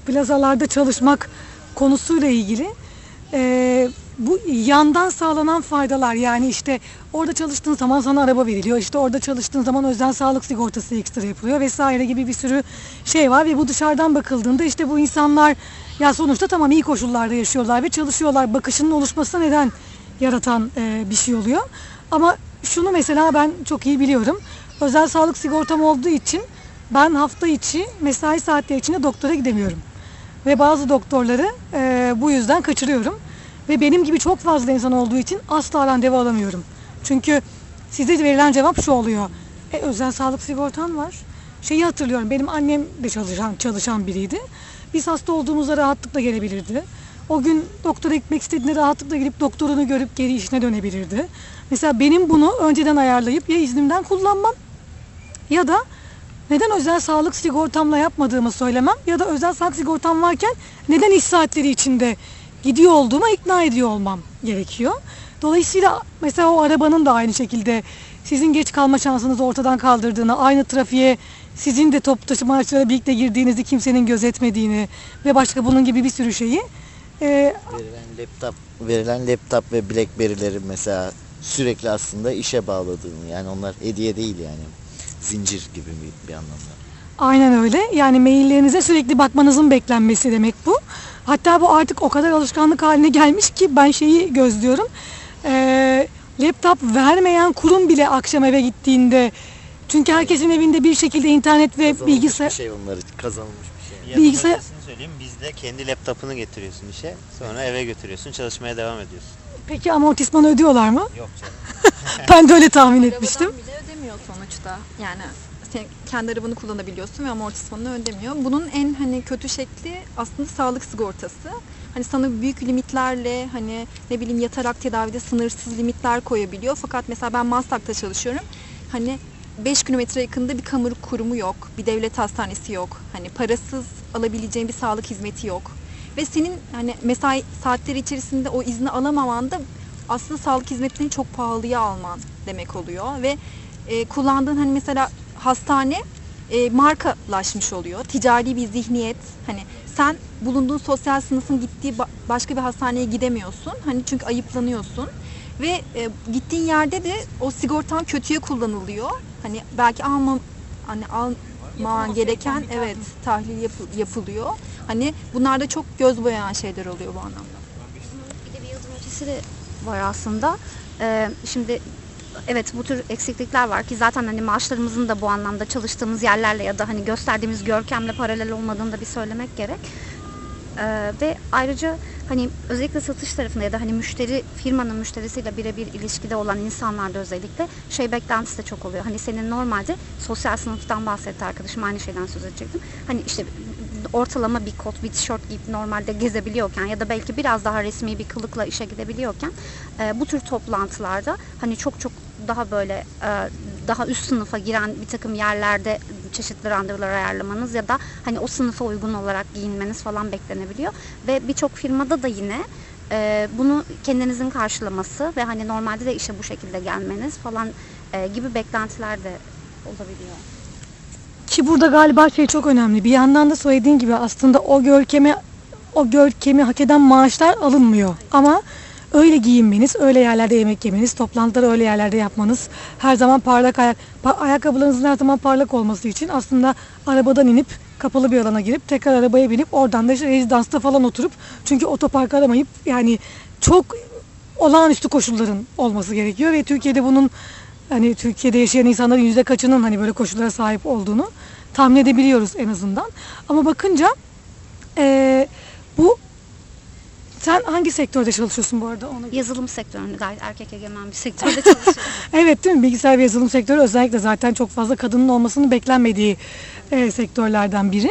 S1: plazalarda çalışmak konusuyla ilgili e, bu yandan sağlanan faydalar yani işte orada çalıştığın zaman sana araba veriliyor, işte orada çalıştığın zaman özel sağlık sigortası ekstra yapılıyor vesaire gibi bir sürü şey var ve bu dışarıdan bakıldığında işte bu insanlar ya sonuçta tamam iyi koşullarda yaşıyorlar ve çalışıyorlar bakışının oluşmasına neden yaratan e, bir şey oluyor. Ama şunu mesela ben çok iyi biliyorum. Özel sağlık sigortam olduğu için ben hafta içi mesai saatleri içinde doktora gidemiyorum. Ve bazı doktorları e, bu yüzden kaçırıyorum. Ve benim gibi çok fazla insan olduğu için asla randevu alamıyorum. Çünkü size verilen cevap şu oluyor. E, özel sağlık sigortan var. Şeyi hatırlıyorum benim annem de çalışan, çalışan biriydi. Biz hasta olduğumuzda rahatlıkla gelebilirdi. O gün doktora gitmek istediğinde rahatlıkla gidip doktorunu görüp geri işine dönebilirdi. Mesela benim bunu önceden ayarlayıp ya iznimden kullanmam ya da neden özel sağlık sigortamla yapmadığımı söylemem ya da özel sağlık sigortam varken neden iş saatleri içinde gidiyor olduğuma ikna ediyor olmam gerekiyor. Dolayısıyla mesela o arabanın da aynı şekilde sizin geç kalma şansınızı ortadan kaldırdığını, aynı trafiğe sizin de top taşıma araçlarıyla birlikte girdiğinizi kimsenin gözetmediğini ve başka bunun gibi bir sürü şeyi e,
S2: Verilen laptop, verilen laptop ve BlackBerry'leri mesela sürekli aslında işe bağladığını yani onlar hediye değil yani zincir gibi bir, bir anlamda.
S1: Aynen öyle. Yani maillerinize sürekli bakmanızın beklenmesi demek bu. Hatta bu artık o kadar alışkanlık haline gelmiş ki ben şeyi gözlüyorum. Ee, laptop vermeyen kurum bile akşam eve gittiğinde çünkü herkesin evinde bir şekilde internet ve
S2: Kazanılmış
S1: bilgisayar
S2: bir şey onları kazanılmış bir şey.
S3: Bilgisayar- söyleyeyim bizde kendi laptopunu getiriyorsun işe sonra eve götürüyorsun çalışmaya devam ediyorsun.
S1: Peki amortismanı ödüyorlar mı?
S3: Yok canım. (laughs)
S1: Ben de öyle tahmin etmiştim.
S4: Arabadan bile ödemiyor sonuçta. Yani sen kendi arabanı kullanabiliyorsun ve amortismanını ödemiyor. Bunun en hani kötü şekli aslında sağlık sigortası. Hani sana büyük limitlerle hani ne bileyim yatarak tedavide sınırsız limitler koyabiliyor. Fakat mesela ben Maslak'ta çalışıyorum. Hani 5 kilometre yakında bir kamu kurumu yok. Bir devlet hastanesi yok. Hani parasız alabileceğin bir sağlık hizmeti yok. Ve senin hani mesai saatleri içerisinde o izni alamaman da aslında sağlık hizmetlerini çok pahalıya alman demek oluyor ve e, kullandığın hani mesela hastane e, markalaşmış oluyor. Ticari bir zihniyet. Hani sen bulunduğun sosyal sınıfın gittiği ba- başka bir hastaneye gidemiyorsun. Hani çünkü ayıplanıyorsun. Ve e, gittiğin yerde de o sigortan kötüye kullanılıyor. Hani belki alma hani alman gereken evet tahlil yapı- yapılıyor. Hani bunlar da çok göz boyayan şeyler oluyor bu anlamda.
S5: Bir de bir adım ötesi de var aslında. Ee, şimdi evet bu tür eksiklikler var ki zaten hani maaşlarımızın da bu anlamda çalıştığımız yerlerle ya da hani gösterdiğimiz görkemle paralel olmadığını da bir söylemek gerek. Ee, ve ayrıca hani özellikle satış tarafında ya da hani müşteri firmanın müşterisiyle birebir ilişkide olan insanlarda özellikle şey beklentisi de çok oluyor. Hani senin normalde sosyal sınıftan bahsetti arkadaşım aynı şeyden söz edecektim. Hani işte ortalama bir kot, bir tişört giyip normalde gezebiliyorken ya da belki biraz daha resmi bir kılıkla işe gidebiliyorken e, bu tür toplantılarda hani çok çok daha böyle e, daha üst sınıfa giren bir takım yerlerde çeşitli randevular ayarlamanız ya da hani o sınıfa uygun olarak giyinmeniz falan beklenebiliyor ve birçok firmada da yine e, bunu kendinizin karşılaması ve hani normalde de işe bu şekilde gelmeniz falan e, gibi beklentiler de olabiliyor.
S1: Ki burada galiba şey çok önemli. Bir yandan da söylediğin gibi aslında o görkeme o görkemi hak eden maaşlar alınmıyor. Ama öyle giyinmeniz, öyle yerlerde yemek yemeniz, toplantıları öyle yerlerde yapmanız, her zaman parlak ayak, ayakkabılarınızın her zaman parlak olması için aslında arabadan inip kapalı bir alana girip tekrar arabaya binip oradan da işte rezidansta falan oturup çünkü otopark aramayıp yani çok olağanüstü koşulların olması gerekiyor ve Türkiye'de bunun hani Türkiye'de yaşayan insanların yüzde kaçının hani böyle koşullara sahip olduğunu tahmin edebiliyoruz en azından. Ama bakınca eee, bu sen hangi sektörde çalışıyorsun bu arada? Onu...
S5: Yazılım sektöründe gayet erkek egemen bir sektörde (laughs) çalışıyorum.
S1: Evet değil mi? Bilgisayar ve yazılım sektörü özellikle zaten çok fazla kadının olmasının beklenmediği e, sektörlerden biri.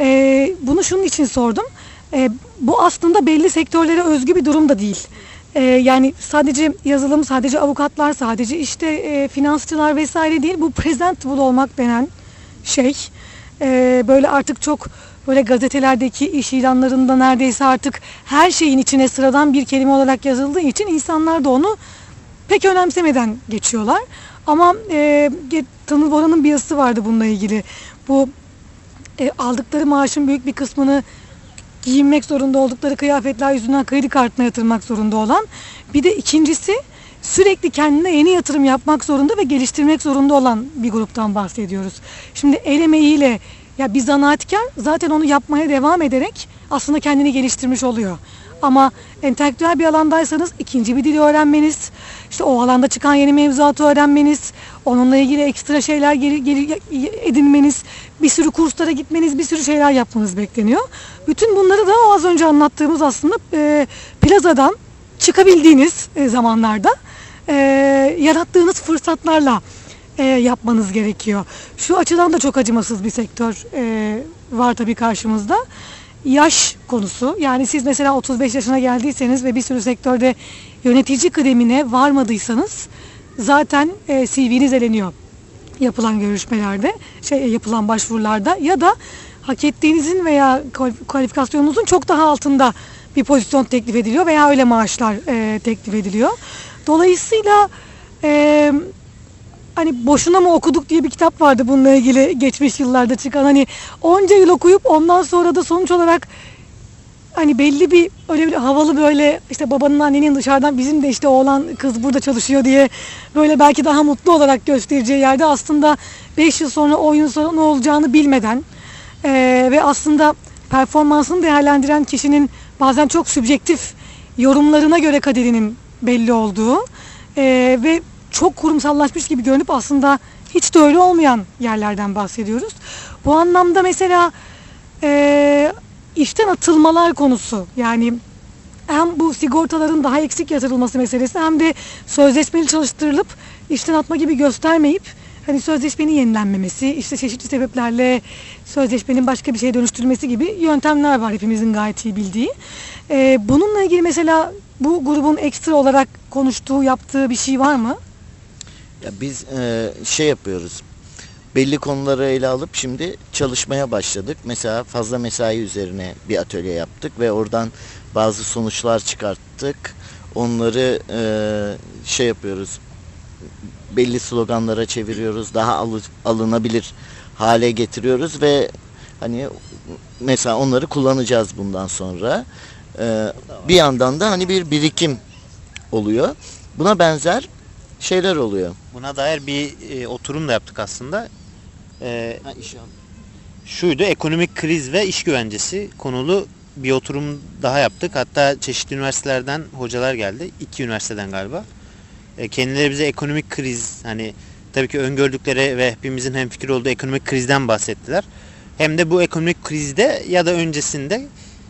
S1: E, bunu şunun için sordum. E, bu aslında belli sektörlere özgü bir durum da değil. E, yani sadece yazılım, sadece avukatlar, sadece işte e, finansçılar vesaire değil. Bu presentable olmak denen şey. E, böyle artık çok böyle gazetelerdeki iş ilanlarında neredeyse artık her şeyin içine sıradan bir kelime olarak yazıldığı için insanlar da onu pek önemsemeden geçiyorlar. Ama e, Tanıl Bora'nın bir yazısı vardı bununla ilgili. Bu e, aldıkları maaşın büyük bir kısmını giyinmek zorunda oldukları kıyafetler yüzünden kredi kartına yatırmak zorunda olan. Bir de ikincisi sürekli kendine yeni yatırım yapmak zorunda ve geliştirmek zorunda olan bir gruptan bahsediyoruz. Şimdi el emeğiyle ya bir zanaatkar zaten onu yapmaya devam ederek aslında kendini geliştirmiş oluyor. Ama entelektüel bir alandaysanız ikinci bir dili öğrenmeniz, işte o alanda çıkan yeni mevzuatı öğrenmeniz, onunla ilgili ekstra şeyler geri, geri edinmeniz, bir sürü kurslara gitmeniz, bir sürü şeyler yapmanız bekleniyor. Bütün bunları da az önce anlattığımız aslında e, plazadan çıkabildiğiniz e, zamanlarda e, yarattığınız fırsatlarla e, yapmanız gerekiyor. Şu açıdan da çok acımasız bir sektör e, var tabii karşımızda. Yaş konusu. Yani siz mesela 35 yaşına geldiyseniz ve bir sürü sektörde yönetici kıdemine varmadıysanız zaten e, CV'niz eleniyor yapılan görüşmelerde, şey yapılan başvurularda ya da hak ettiğinizin veya kual- kualifikasyonunuzun çok daha altında bir pozisyon teklif ediliyor veya öyle maaşlar e, teklif ediliyor. Dolayısıyla e, hani boşuna mı okuduk diye bir kitap vardı bununla ilgili geçmiş yıllarda çıkan. Hani onca yıl okuyup ondan sonra da sonuç olarak hani belli bir öyle bir havalı böyle işte babanın annenin dışarıdan bizim de işte oğlan kız burada çalışıyor diye böyle belki daha mutlu olarak göstereceği yerde aslında 5 yıl sonra 10 yıl sonra ne olacağını bilmeden eee, ve aslında performansını değerlendiren kişinin bazen çok sübjektif yorumlarına göre kaderinin belli olduğu eee, ve çok kurumsallaşmış gibi görünüp aslında hiç de öyle olmayan yerlerden bahsediyoruz. Bu anlamda mesela eee işten atılmalar konusu yani hem bu sigortaların daha eksik yatırılması meselesi hem de sözleşmeli çalıştırılıp işten atma gibi göstermeyip hani sözleşmenin yenilenmemesi, işte çeşitli sebeplerle sözleşmenin başka bir şeye dönüştürülmesi gibi yöntemler var hepimizin gayet iyi bildiği. Ee, bununla ilgili mesela bu grubun ekstra olarak konuştuğu, yaptığı bir şey var mı?
S2: Ya biz e, şey yapıyoruz. Belli konuları ele alıp şimdi çalışmaya başladık. Mesela fazla mesai üzerine bir atölye yaptık ve oradan bazı sonuçlar çıkarttık. Onları e, şey yapıyoruz. Belli sloganlara çeviriyoruz. Daha alı- alınabilir hale getiriyoruz ve hani mesela onları kullanacağız bundan sonra. E, bir yandan da hani bir birikim oluyor. Buna benzer şeyler oluyor.
S3: Buna dair bir e, oturum da yaptık aslında. E, şuydu ekonomik kriz ve iş güvencesi konulu bir oturum daha yaptık. Hatta çeşitli üniversitelerden hocalar geldi. İki üniversiteden galiba. E, kendileri bize ekonomik kriz hani tabii ki öngördükleri ve hepimizin hemfikir olduğu ekonomik krizden bahsettiler. Hem de bu ekonomik krizde ya da öncesinde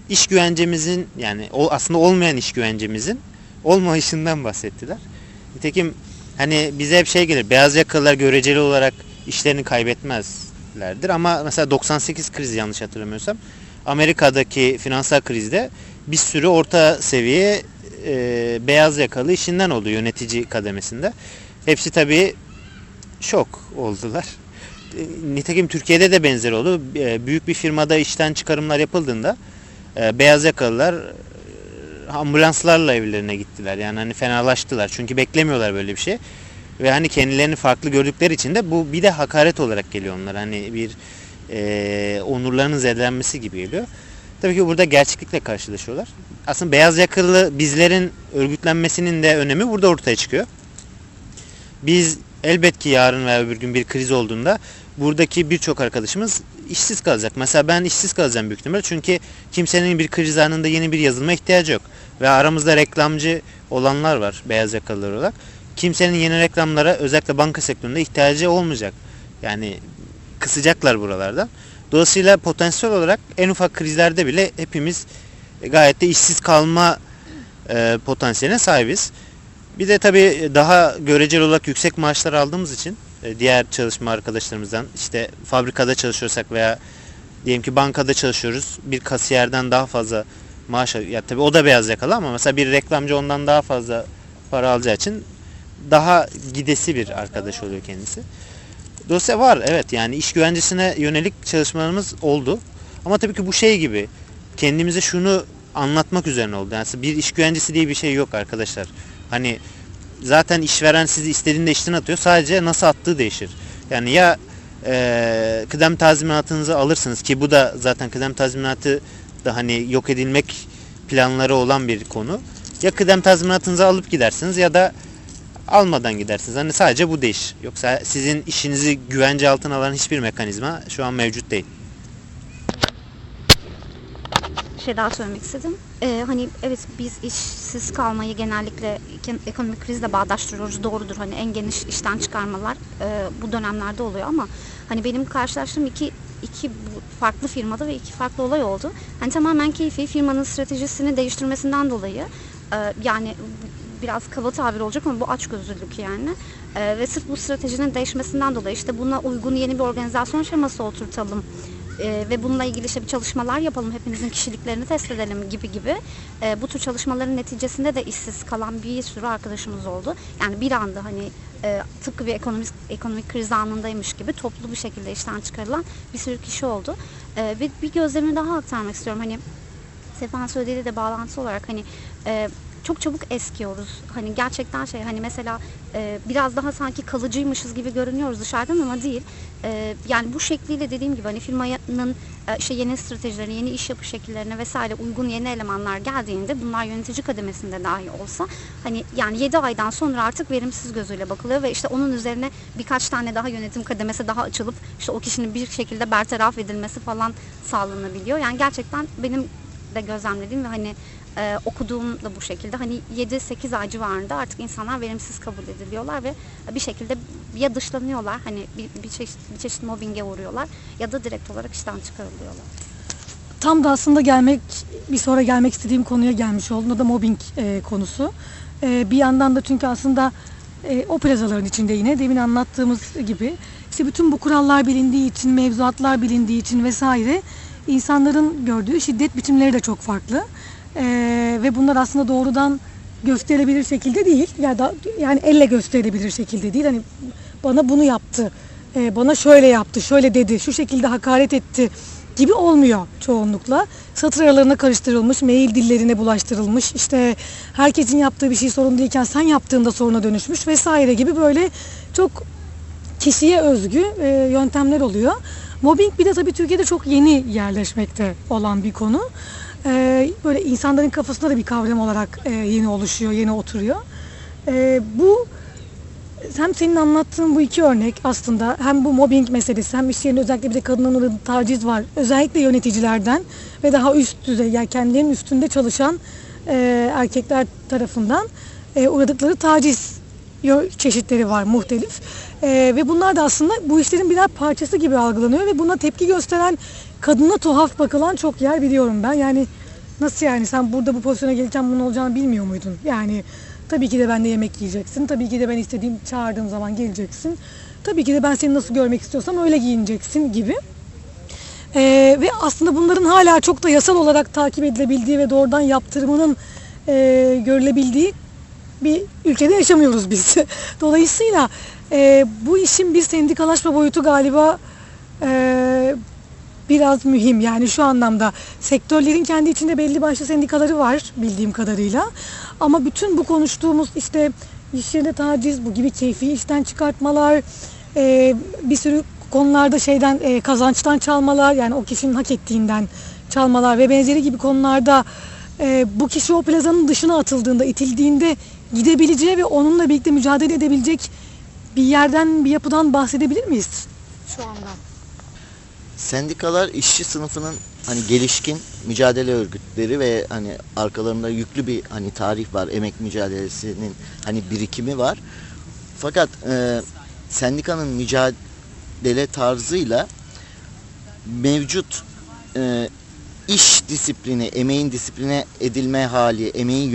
S3: iş güvencemizin yani o aslında olmayan iş güvencemizin olmayışından bahsettiler. Nitekim hani bize hep şey gelir beyaz yakalılar göreceli olarak işlerini kaybetmezlerdir ama mesela 98 krizi yanlış hatırlamıyorsam Amerika'daki finansal krizde bir sürü orta seviye e, beyaz yakalı işinden oldu yönetici kademesinde. Hepsi tabii şok oldular. E, Nitekim Türkiye'de de benzer oldu. E, Büyük bir firmada işten çıkarımlar yapıldığında e, beyaz yakalılar ambulanslarla evlerine gittiler. Yani hani fenalaştılar. Çünkü beklemiyorlar böyle bir şey. Ve hani kendilerini farklı gördükleri için de bu bir de hakaret olarak geliyor onlar. Hani bir e, onurlarının zedelenmesi gibi geliyor. Tabii ki burada gerçeklikle karşılaşıyorlar. Aslında beyaz yakalı bizlerin örgütlenmesinin de önemi burada ortaya çıkıyor. Biz elbet ki yarın veya öbür gün bir kriz olduğunda buradaki birçok arkadaşımız işsiz kalacak. Mesela ben işsiz kalacağım büyük ihtimalle. Çünkü kimsenin bir kriz anında yeni bir yazılıma ihtiyacı yok. Ve aramızda reklamcı olanlar var beyaz yakalılar olarak. Kimsenin yeni reklamlara özellikle banka sektöründe ihtiyacı olmayacak. Yani kısacaklar buralardan. Dolayısıyla potansiyel olarak en ufak krizlerde bile hepimiz gayet de işsiz kalma e, potansiyeline sahibiz. Bir de tabii daha göreceli olarak yüksek maaşlar aldığımız için diğer çalışma arkadaşlarımızdan işte fabrikada çalışıyorsak veya diyelim ki bankada çalışıyoruz bir kasiyerden daha fazla maaş ya tabii o da beyaz yakalı ama mesela bir reklamcı ondan daha fazla para alacağı için daha gidesi bir arkadaş oluyor kendisi. Dolayısıyla var evet yani iş güvencesine yönelik çalışmalarımız oldu. Ama tabii ki bu şey gibi kendimize şunu anlatmak üzerine oldu. Yani bir iş güvencesi diye bir şey yok arkadaşlar. Hani zaten işveren sizi istediğinde işten atıyor. Sadece nasıl attığı değişir. Yani ya e, kıdem tazminatınızı alırsınız ki bu da zaten kıdem tazminatı da hani yok edilmek planları olan bir konu. Ya kıdem tazminatınızı alıp gidersiniz ya da almadan gidersiniz. Hani sadece bu değiş. Yoksa sizin işinizi güvence altına alan hiçbir mekanizma şu an mevcut değil.
S5: Bir şey daha söylemek istedim. Ee, hani evet biz işsiz kalmayı genellikle ekonomik krizle bağdaştırıyoruz. Doğrudur. Hani en geniş işten çıkarmalar e, bu dönemlerde oluyor ama hani benim karşılaştığım iki iki farklı firmada ve iki farklı olay oldu. Hani tamamen keyfi firmanın stratejisini değiştirmesinden dolayı e, yani biraz kaba tabir olacak ama bu açgözlülük yani. E, ve sırf bu stratejinin değişmesinden dolayı işte buna uygun yeni bir organizasyon şeması oturtalım e, ve bununla ilgili işte bir çalışmalar yapalım, hepinizin kişiliklerini test edelim gibi gibi. E, bu tür çalışmaların neticesinde de işsiz kalan bir sürü arkadaşımız oldu. Yani bir anda hani e, tıpkı bir ekonomik ekonomik kriz anındaymış gibi toplu bir şekilde işten çıkarılan bir sürü kişi oldu. E, bir, bir gözlemini daha aktarmak istiyorum. Hani Sefa'nın söylediğiyle de bağlantısı olarak hani e, çok çabuk eskiyoruz. Hani gerçekten şey hani mesela e, biraz daha sanki kalıcıymışız gibi görünüyoruz dışarıdan ama değil. E, yani bu şekliyle dediğim gibi hani firmanın e, işte yeni stratejilerine, yeni iş yapış şekillerine vesaire uygun yeni elemanlar geldiğinde bunlar yönetici kademesinde dahi olsa hani yani 7 aydan sonra artık verimsiz gözüyle bakılıyor ve işte onun üzerine birkaç tane daha yönetim kademesi daha açılıp işte o kişinin bir şekilde bertaraf edilmesi falan sağlanabiliyor. Yani gerçekten benim de gözlemlediğim ve hani e, okuduğum da bu şekilde. Hani 7-8 ay civarında artık insanlar verimsiz kabul ediliyorlar ve bir şekilde ya dışlanıyorlar hani bir, bir, çeşit, bir çeşit mobbinge uğruyorlar ya da direkt olarak işten çıkarılıyorlar.
S1: Tam da aslında gelmek bir sonra gelmek istediğim konuya gelmiş oldum. O da mobbing e, konusu. E, bir yandan da çünkü aslında e, o plazaların içinde yine demin anlattığımız gibi işte bütün bu kurallar bilindiği için, mevzuatlar bilindiği için vesaire insanların gördüğü şiddet biçimleri de çok farklı. E, ve bunlar aslında doğrudan gösterilebilir şekilde değil. Ya da yani elle gösterilebilir şekilde değil. Hani bana bunu yaptı. e, bana şöyle yaptı, şöyle dedi, şu şekilde hakaret etti gibi olmuyor çoğunlukla. Satır aralarına karıştırılmış, mail dillerine bulaştırılmış, işte herkesin yaptığı bir şey sorun değilken sen yaptığında soruna dönüşmüş vesaire gibi böyle çok kişiye özgü e, yöntemler oluyor. Mobbing bir de tabii Türkiye'de çok yeni yerleşmekte olan bir konu. E, böyle insanların kafasında da bir kavram olarak e, yeni oluşuyor, yeni oturuyor. E, bu hem senin anlattığın bu iki örnek aslında hem bu mobbing meselesi hem iş yerinde özellikle bir de kadınların uğradığı taciz var. Özellikle yöneticilerden ve daha üst düzey yani kendilerinin üstünde çalışan e, erkekler tarafından e, uğradıkları taciz çeşitleri var muhtelif. E, ve bunlar da aslında bu işlerin birer parçası gibi algılanıyor ve buna tepki gösteren kadına tuhaf bakılan çok yer biliyorum ben. Yani nasıl yani sen burada bu pozisyona geleceğim bunun olacağını bilmiyor muydun? Yani tabii ki de ben de yemek yiyeceksin. Tabii ki de ben istediğim çağırdığım zaman geleceksin. Tabii ki de ben seni nasıl görmek istiyorsam öyle giyineceksin gibi. Ee, ve aslında bunların hala çok da yasal olarak takip edilebildiği ve doğrudan yaptırımının e, görülebildiği bir ülkede yaşamıyoruz biz. (laughs) Dolayısıyla e, bu işin bir sendikalaşma boyutu galiba e, biraz mühim. Yani şu anlamda sektörlerin kendi içinde belli başlı sendikaları var bildiğim kadarıyla. Ama bütün bu konuştuğumuz işte iş yerinde taciz, bu gibi keyfi işten çıkartmalar, e, bir sürü konularda şeyden e, kazançtan çalmalar yani o kişinin hak ettiğinden çalmalar ve benzeri gibi konularda e, bu kişi o plazanın dışına atıldığında, itildiğinde gidebileceği ve onunla birlikte mücadele edebilecek bir yerden, bir yapıdan bahsedebilir miyiz şu anda?
S2: Sendikalar işçi sınıfının hani gelişkin mücadele örgütleri ve hani arkalarında yüklü bir hani tarih var. Emek mücadelesinin hani birikimi var. Fakat e, sendikanın mücadele tarzıyla mevcut e, iş disiplini, emeğin disipline edilme hali, emeğin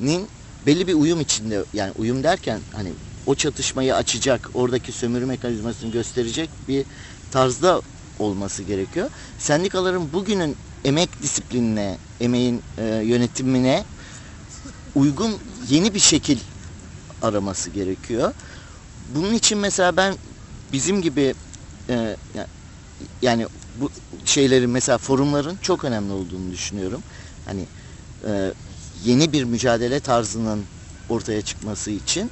S2: yönetiminin belli bir uyum içinde yani uyum derken hani o çatışmayı açacak, oradaki sömürü mekanizmasını gösterecek bir tarzda olması gerekiyor. Sendikaların bugünün emek disiplinine, emeğin e, yönetimine uygun yeni bir şekil araması gerekiyor. Bunun için mesela ben bizim gibi e, ya- yani bu şeylerin mesela forumların çok önemli olduğunu düşünüyorum. Hani e, yeni bir mücadele tarzının ortaya çıkması için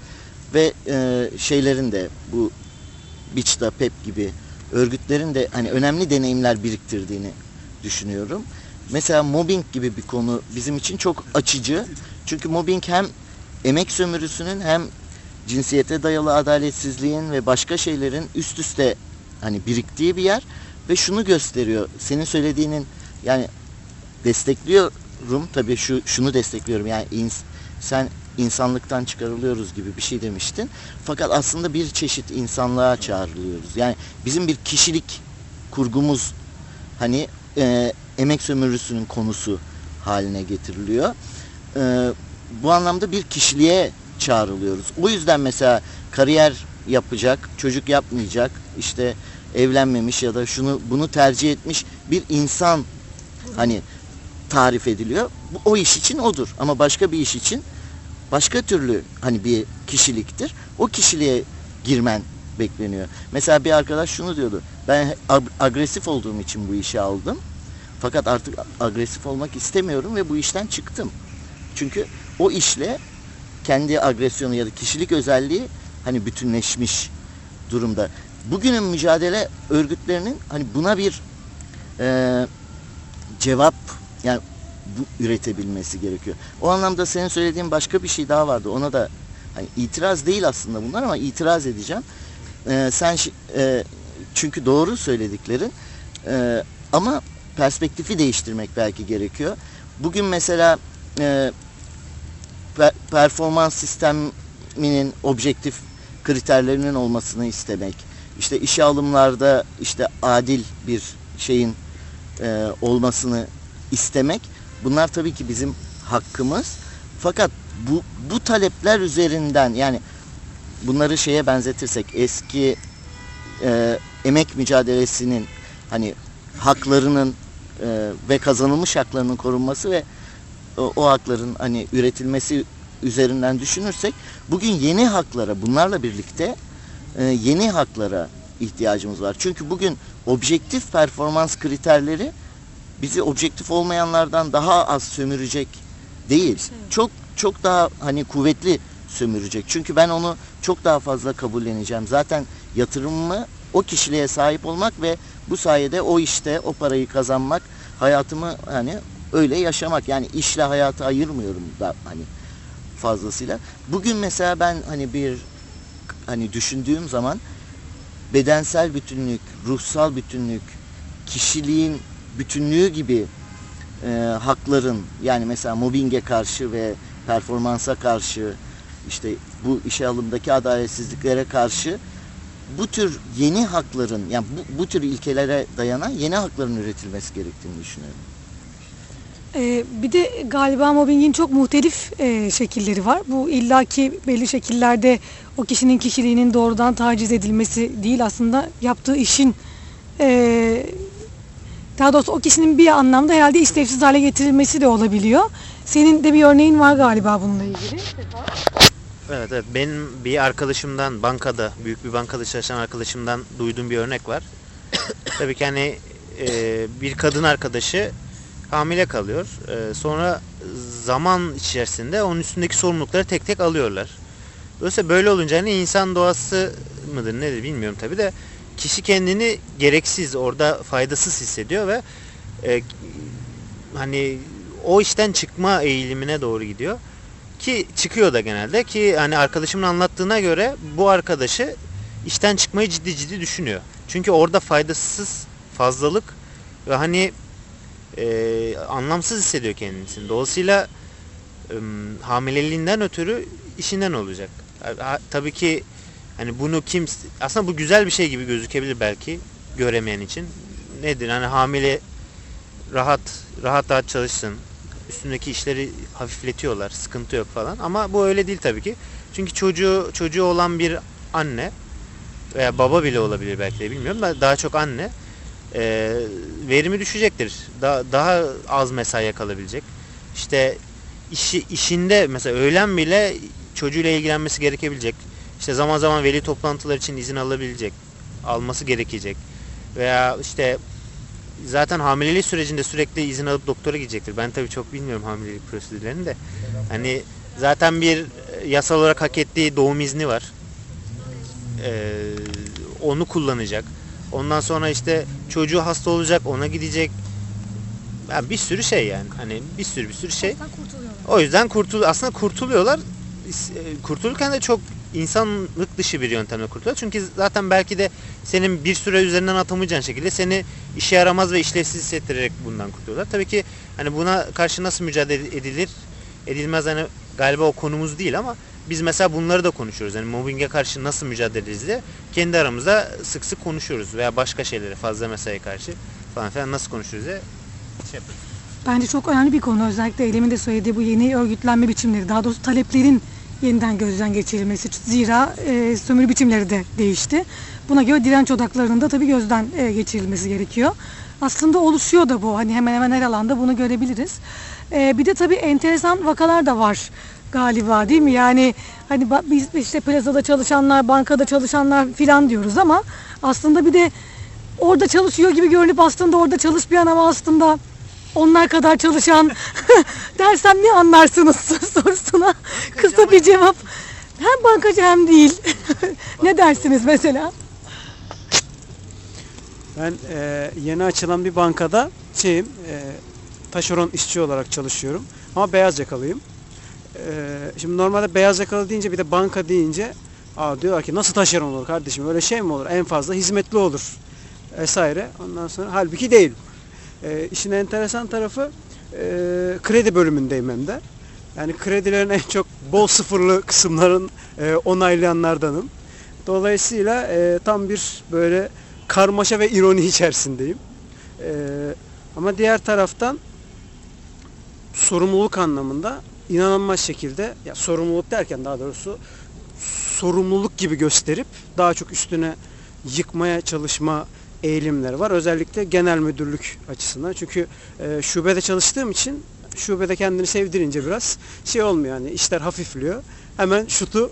S2: ve e, şeylerin de bu Biçta, PEP gibi örgütlerin de hani önemli deneyimler biriktirdiğini düşünüyorum. Mesela mobbing gibi bir konu bizim için çok açıcı. Çünkü mobbing hem emek sömürüsünün hem cinsiyete dayalı adaletsizliğin ve başka şeylerin üst üste hani biriktiği bir yer ve şunu gösteriyor. Senin söylediğinin yani destekliyorum tabii şu şunu destekliyorum yani ins- sen insanlıktan çıkarılıyoruz gibi bir şey demiştin. Fakat aslında bir çeşit insanlığa çağrılıyoruz. Yani bizim bir kişilik kurgumuz hani e, emek sömürüsünün konusu haline getiriliyor. E, bu anlamda bir kişiliğe çağrılıyoruz. O yüzden mesela kariyer yapacak, çocuk yapmayacak, işte evlenmemiş ya da şunu bunu tercih etmiş bir insan hani tarif ediliyor. Bu o iş için odur ama başka bir iş için başka türlü hani bir kişiliktir. O kişiliğe girmen bekleniyor. Mesela bir arkadaş şunu diyordu. Ben ag- agresif olduğum için bu işi aldım. Fakat artık agresif olmak istemiyorum ve bu işten çıktım. Çünkü o işle kendi agresyonu ya da kişilik özelliği hani bütünleşmiş durumda. Bugünün mücadele örgütlerinin hani buna bir e, cevap yani bu üretebilmesi gerekiyor. O anlamda senin söylediğin başka bir şey daha vardı. Ona da hani itiraz değil aslında bunlar ama itiraz edeceğim. Ee, sen e, çünkü doğru söylediklerin e, ama perspektifi değiştirmek belki gerekiyor. Bugün mesela e, per- performans sisteminin objektif kriterlerinin olmasını istemek, işte işe alımlarda işte adil bir şeyin e, olmasını istemek bunlar tabii ki bizim hakkımız. Fakat bu bu talepler üzerinden yani bunları şeye benzetirsek eski e, emek mücadelesinin hani haklarının e, ve kazanılmış haklarının korunması ve o, o hakların hani üretilmesi üzerinden düşünürsek bugün yeni haklara bunlarla birlikte e, yeni haklara ihtiyacımız var. Çünkü bugün objektif performans kriterleri bizi objektif olmayanlardan daha az sömürecek değil. Çok çok daha hani kuvvetli sömürecek. Çünkü ben onu çok daha fazla kabulleneceğim. Zaten yatırımımı o kişiliğe sahip olmak ve bu sayede o işte o parayı kazanmak, hayatımı hani öyle yaşamak. Yani işle hayatı ayırmıyorum da hani fazlasıyla. Bugün mesela ben hani bir hani düşündüğüm zaman bedensel bütünlük, ruhsal bütünlük, kişiliğin bütünlüğü gibi e, hakların yani mesela mobbinge karşı ve performansa karşı işte bu işe alımdaki adaletsizliklere karşı bu tür yeni hakların yani bu, bu tür ilkelere dayanan yeni hakların üretilmesi gerektiğini düşünüyorum.
S1: Ee, bir de galiba mobbingin çok muhtelif e, şekilleri var. Bu illaki belli şekillerde o kişinin kişiliğinin doğrudan taciz edilmesi değil aslında yaptığı işin e, daha doğrusu o kişinin bir anlamda herhalde işlevsiz hale getirilmesi de olabiliyor. Senin de bir örneğin var galiba bununla ilgili.
S3: Evet evet benim bir arkadaşımdan bankada büyük bir bankada çalışan arkadaşımdan duyduğum bir örnek var. (coughs) Tabii ki hani e, bir kadın arkadaşı hamile kalıyor. E, sonra zaman içerisinde onun üstündeki sorumlulukları tek tek alıyorlar. Dolayısıyla böyle olunca hani insan doğası mıdır nedir bilmiyorum tabii de kişi kendini gereksiz orada faydasız hissediyor ve e, hani o işten çıkma eğilimine doğru gidiyor. Ki çıkıyor da genelde ki hani arkadaşımın anlattığına göre bu arkadaşı işten çıkmayı ciddi ciddi düşünüyor. Çünkü orada faydasız fazlalık ve hani e, anlamsız hissediyor kendisini. Dolayısıyla e, hamileliğinden ötürü işinden olacak. Tabii ki hani bunu kim aslında bu güzel bir şey gibi gözükebilir belki göremeyen için. Nedir? Hani hamile rahat rahat rahat çalışsın. Üstündeki işleri hafifletiyorlar. Sıkıntı yok falan. Ama bu öyle değil tabii ki. Çünkü çocuğu çocuğu olan bir anne veya baba bile olabilir belki de bilmiyorum da daha çok anne e, verimi düşecektir. Daha, daha az mesaiye kalabilecek. İşte işi, işinde mesela öğlen bile çocuğuyla ilgilenmesi gerekebilecek. İşte zaman zaman veli toplantılar için izin alabilecek. Alması gerekecek. Veya işte zaten hamilelik sürecinde sürekli izin alıp doktora gidecektir. Ben tabii çok bilmiyorum hamilelik prosedürlerini de. Hani zaten bir yasal olarak hak ettiği doğum izni var. Ee, onu kullanacak. Ondan sonra işte çocuğu hasta olacak, ona gidecek. Yani bir sürü şey yani. Hani bir sürü bir sürü şey. O yüzden kurtul aslında kurtuluyorlar. E, Kurtulurken de çok insanlık dışı bir yöntemle kurtuluyor. Çünkü zaten belki de senin bir süre üzerinden atamayacağın şekilde seni işe yaramaz ve işlevsiz hissettirerek bundan kurtuluyorlar. Tabii ki hani buna karşı nasıl mücadele edilir, edilmez hani galiba o konumuz değil ama biz mesela bunları da konuşuyoruz. Yani mobbinge karşı nasıl mücadele ederiz diye kendi aramızda sık sık konuşuyoruz veya başka şeylere fazla mesaiye karşı falan filan nasıl konuşuyoruz diye şey yapıyoruz.
S1: Bence çok önemli bir konu. Özellikle Eylem'in de söylediği bu yeni örgütlenme biçimleri, daha doğrusu taleplerin yeniden gözden geçirilmesi. Zira e, sömürü biçimleri de değişti. Buna göre direnç odaklarının da tabii gözden e, geçirilmesi gerekiyor. Aslında oluşuyor da bu. Hani hemen hemen her alanda bunu görebiliriz. E, bir de tabii enteresan vakalar da var galiba değil mi? Yani hani biz işte plazada çalışanlar, bankada çalışanlar filan diyoruz ama aslında bir de orada çalışıyor gibi görünüp aslında orada çalışmayan ama aslında onlar kadar çalışan (laughs) dersem ne anlarsınız (laughs) sorusuna kısa bir cevap. Hem bankacı hem değil. (laughs) ne dersiniz mesela?
S6: Ben e, yeni açılan bir bankada şeyim, e, taşeron işçi olarak çalışıyorum. Ama beyaz yakalıyım. E, şimdi normalde beyaz yakalı deyince bir de banka deyince Aa, diyorlar ki nasıl taşeron olur kardeşim öyle şey mi olur? En fazla hizmetli olur vesaire. Ondan sonra halbuki değil. E, işin enteresan tarafı e, kredi bölümündeyim hem de. Yani kredilerin en çok bol sıfırlı kısımların e, onaylayanlardanım. Dolayısıyla e, tam bir böyle karmaşa ve ironi içerisindeyim. E, ama diğer taraftan sorumluluk anlamında inanılmaz şekilde ya sorumluluk derken daha doğrusu sorumluluk gibi gösterip daha çok üstüne yıkmaya çalışma eğilimleri var. Özellikle genel müdürlük açısından. Çünkü e, şubede çalıştığım için şubede kendini sevdirince biraz şey olmuyor yani işler hafifliyor. Hemen şutu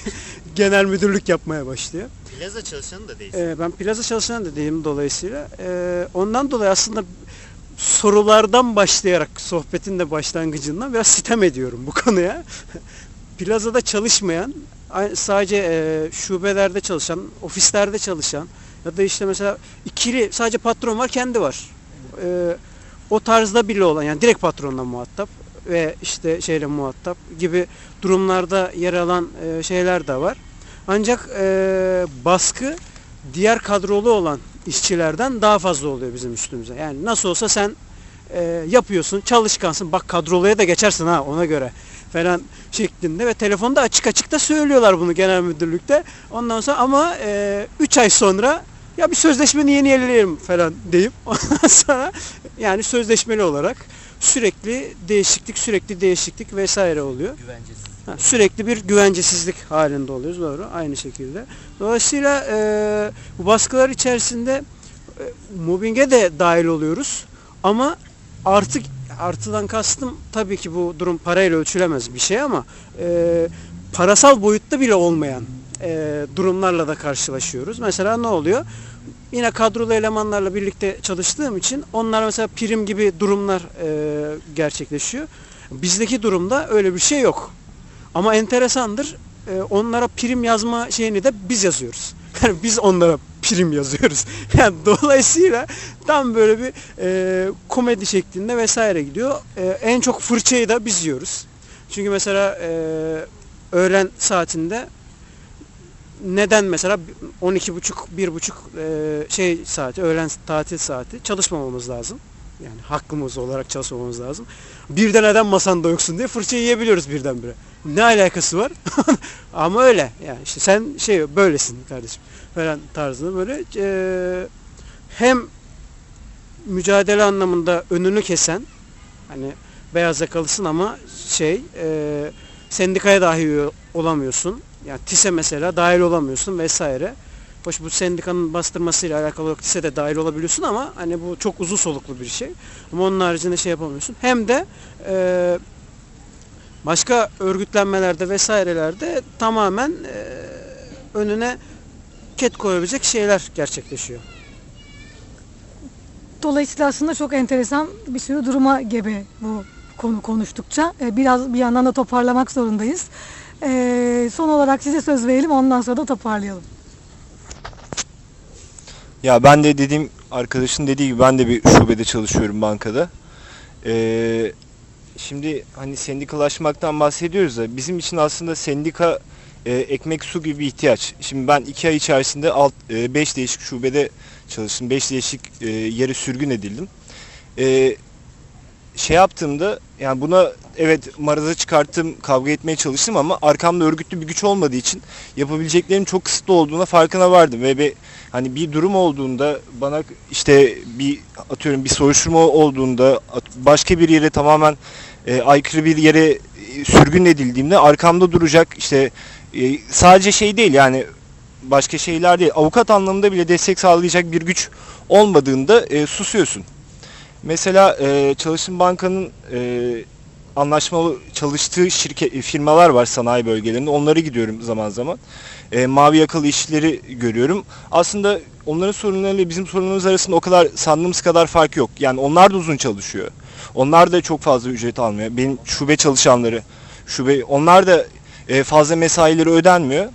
S6: (laughs) genel müdürlük yapmaya başlıyor.
S3: Plaza çalışanı da değil.
S6: Ee, ben plaza çalışan da değilim dolayısıyla. Ee, ondan dolayı aslında sorulardan başlayarak sohbetin de başlangıcından biraz sitem ediyorum bu konuya. (laughs) Plazada çalışmayan, sadece e, şubelerde çalışan, ofislerde çalışan ya da işte mesela ikili sadece patron var kendi var. Ee, o tarzda bile olan yani direkt patronla muhatap ve işte şeyle muhatap gibi durumlarda yer alan e, şeyler de var. Ancak e, baskı diğer kadrolu olan işçilerden daha fazla oluyor bizim üstümüze. Yani nasıl olsa sen e, yapıyorsun, çalışkansın. Bak kadroluya da geçersin ha ona göre falan şeklinde ve telefonda açık açık da söylüyorlar bunu genel müdürlükte. Ondan sonra ama 3 ay sonra ya bir sözleşmeni yenileyelim falan deyip ondan (laughs) sonra yani sözleşmeli olarak sürekli değişiklik sürekli değişiklik vesaire oluyor. Ha, sürekli bir güvencesizlik halinde oluyoruz doğru aynı şekilde. Dolayısıyla e, bu baskılar içerisinde e, mobbinge de dahil oluyoruz ama artık artıdan kastım tabii ki bu durum parayla ölçülemez bir şey ama e, parasal boyutta bile olmayan e, durumlarla da karşılaşıyoruz. Mesela ne oluyor? yine kadrolu elemanlarla birlikte çalıştığım için onlara mesela prim gibi durumlar e, gerçekleşiyor. Bizdeki durumda öyle bir şey yok. Ama enteresandır. e, onlara prim yazma şeyini de biz yazıyoruz. (laughs) Yani biz onlara prim yazıyoruz. (laughs) Yani dolayısıyla tam böyle bir e, komedi şeklinde vesaire gidiyor. E, en çok fırçayı da biz yiyoruz. Çünkü mesela e, öğlen saatinde neden mesela 12 buçuk, bir buçuk e, şey saati, öğlen tatil saati çalışmamamız lazım. Yani hakkımız olarak çalışmamamız lazım. Birden neden masanda yoksun diye fırça yiyebiliyoruz birdenbire. Ne alakası var? (laughs) Ama öyle. Yani işte sen şey böylesin kardeşim falan tarzında böyle e, hem mücadele anlamında önünü kesen hani beyaz yakalısın ama şey e, sendikaya dahi olamıyorsun. Yani TİS'e mesela dahil olamıyorsun vesaire. Hoş bu sendikanın bastırmasıyla alakalı olarak TİS'e de dahil olabiliyorsun ama hani bu çok uzun soluklu bir şey. Ama onun haricinde şey yapamıyorsun. Hem de e, başka örgütlenmelerde vesairelerde tamamen e, önüne ket koyabilecek şeyler gerçekleşiyor.
S1: Dolayısıyla aslında çok enteresan bir sürü duruma gebe bu konu konuştukça. Biraz bir yandan da toparlamak zorundayız. Ee, son olarak size söz verelim ondan sonra da toparlayalım.
S7: Ya ben de dediğim arkadaşın dediği gibi ben de bir şubede çalışıyorum bankada. Ee, şimdi hani sendikalaşmaktan bahsediyoruz da bizim için aslında sendika e, ekmek su gibi bir ihtiyaç. Şimdi ben iki ay içerisinde 5 değişik şubede çalıştım. 5 değişik e, yere sürgün edildim. E, şey yaptığımda yani buna evet maraza çıkarttım, kavga etmeye çalıştım ama arkamda örgütlü bir güç olmadığı için yapabileceklerim çok kısıtlı olduğuna farkına vardım ve bir hani bir durum olduğunda bana işte bir atıyorum bir soruşturma olduğunda başka bir yere tamamen e, aykırı bir yere e, sürgün edildiğimde arkamda duracak işte e, sadece şey değil yani başka şeyler değil avukat anlamında bile destek sağlayacak bir güç olmadığında e, susuyorsun. Mesela e, Çalışın Banka'nın e, anlaşmalı çalıştığı şirket e, firmalar var sanayi bölgelerinde. Onlara gidiyorum zaman zaman. E, mavi yakalı işçileri görüyorum. Aslında onların sorunlarıyla bizim sorunlarımız arasında o kadar sandığımız kadar fark yok. Yani onlar da uzun çalışıyor. Onlar da çok fazla ücret almıyor. Benim şube çalışanları, şube onlar da e, fazla mesaileri ödenmiyor.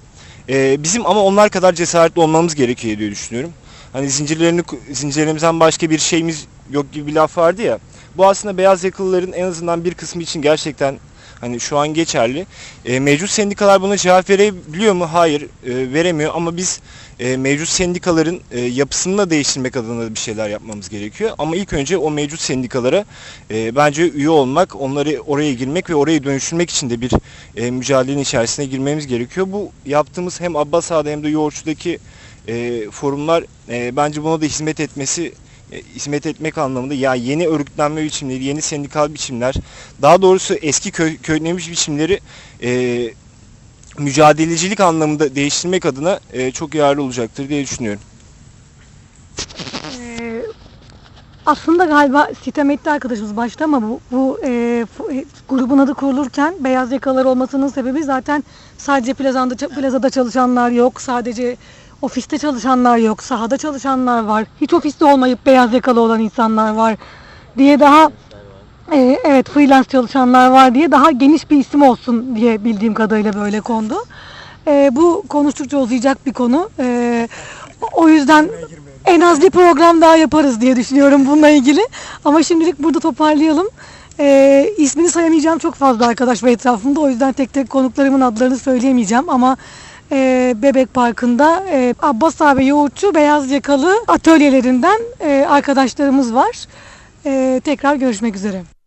S7: E, bizim ama onlar kadar cesaretli olmamız gerekiyor diye düşünüyorum. Hani zincirlerini zincirlerimizden başka bir şeyimiz yok gibi bir laf vardı ya. Bu aslında beyaz yakalıların en azından bir kısmı için gerçekten hani şu an geçerli. E, mevcut sendikalar buna cevap verebiliyor mu? Hayır, e, veremiyor ama biz e, mevcut sendikaların e, yapısını da değiştirmek adına bir şeyler yapmamız gerekiyor. Ama ilk önce o mevcut sendikalara e, bence üye olmak, onları oraya girmek ve orayı dönüştürmek için de bir e, mücadelenin içerisine girmemiz gerekiyor. Bu yaptığımız hem Abbas Ağa'da hem de Yoğurtçu'daki e, forumlar e, bence buna da hizmet etmesi hizmet etmek anlamında ya yeni örgütlenme biçimleri, yeni sendikal biçimler, daha doğrusu eski köy, köylemiş biçimleri e, mücadelecilik anlamında değiştirmek adına e, çok yararlı olacaktır diye düşünüyorum.
S1: Ee, aslında galiba sitem etti arkadaşımız başta ama bu, bu e, e, grubun adı kurulurken beyaz yakalar olmasının sebebi zaten sadece plazanda, plazada çalışanlar yok, sadece ofiste çalışanlar yok, sahada çalışanlar var, hiç ofiste olmayıp beyaz yakalı olan insanlar var diye daha e, evet freelance çalışanlar var diye daha geniş bir isim olsun diye bildiğim kadarıyla böyle kondu. E, bu konuştukça uzayacak bir konu. E, o yüzden en az bir program daha yaparız diye düşünüyorum bununla ilgili. Ama şimdilik burada toparlayalım. E, ismini sayamayacağım çok fazla arkadaş var etrafımda. O yüzden tek tek konuklarımın adlarını söyleyemeyeceğim ama e, Bebek Parkı'nda e, Abbas abi Yoğurtçu Beyaz Yakalı atölyelerinden e, arkadaşlarımız var. E, tekrar görüşmek üzere.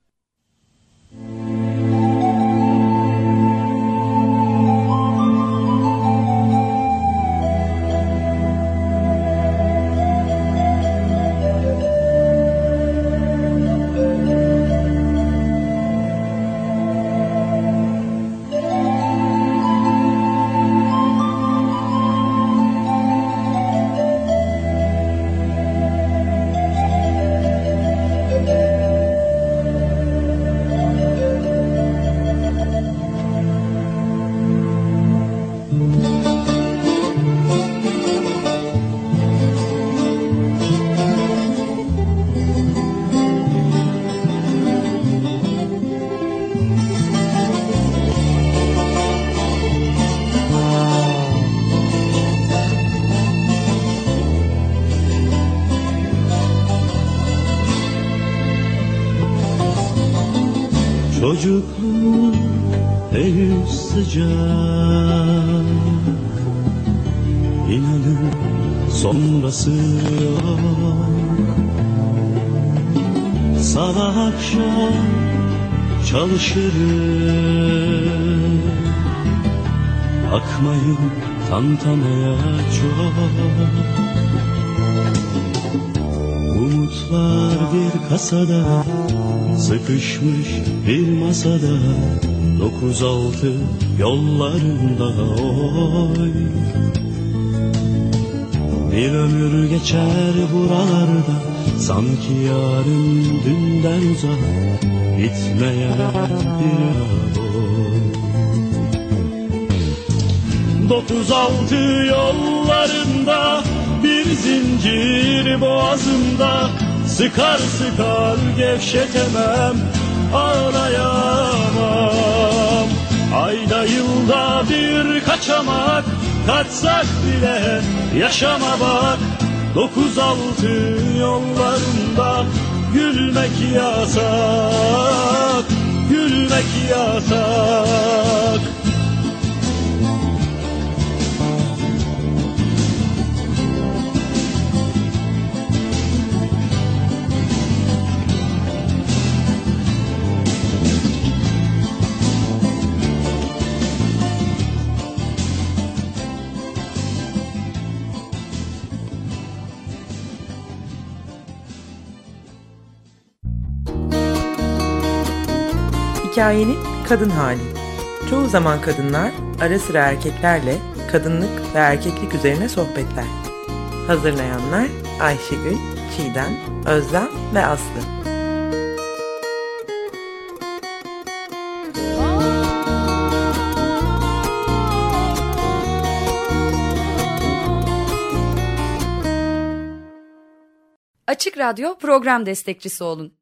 S8: Bir masada Dokuz altı yollarında oy. Bir ömür geçer buralarda Sanki yarın dünden uzak Bitmeyen bir boy Dokuz altı yollarında bir zincir boğazımda Sıkar sıkar gevşetemem ağlayamam. Ayda yılda bir kaçamak kaçsak bile yaşama bak Dokuz altı yollarında gülmek yasak Gülmek yasak
S9: Hikayenin kadın hali. Çoğu zaman kadınlar ara sıra erkeklerle kadınlık ve erkeklik üzerine sohbetler. Hazırlayanlar Ayşegül, Çiğdem, Özlem ve Aslı.
S10: Açık Radyo program destekçisi olun.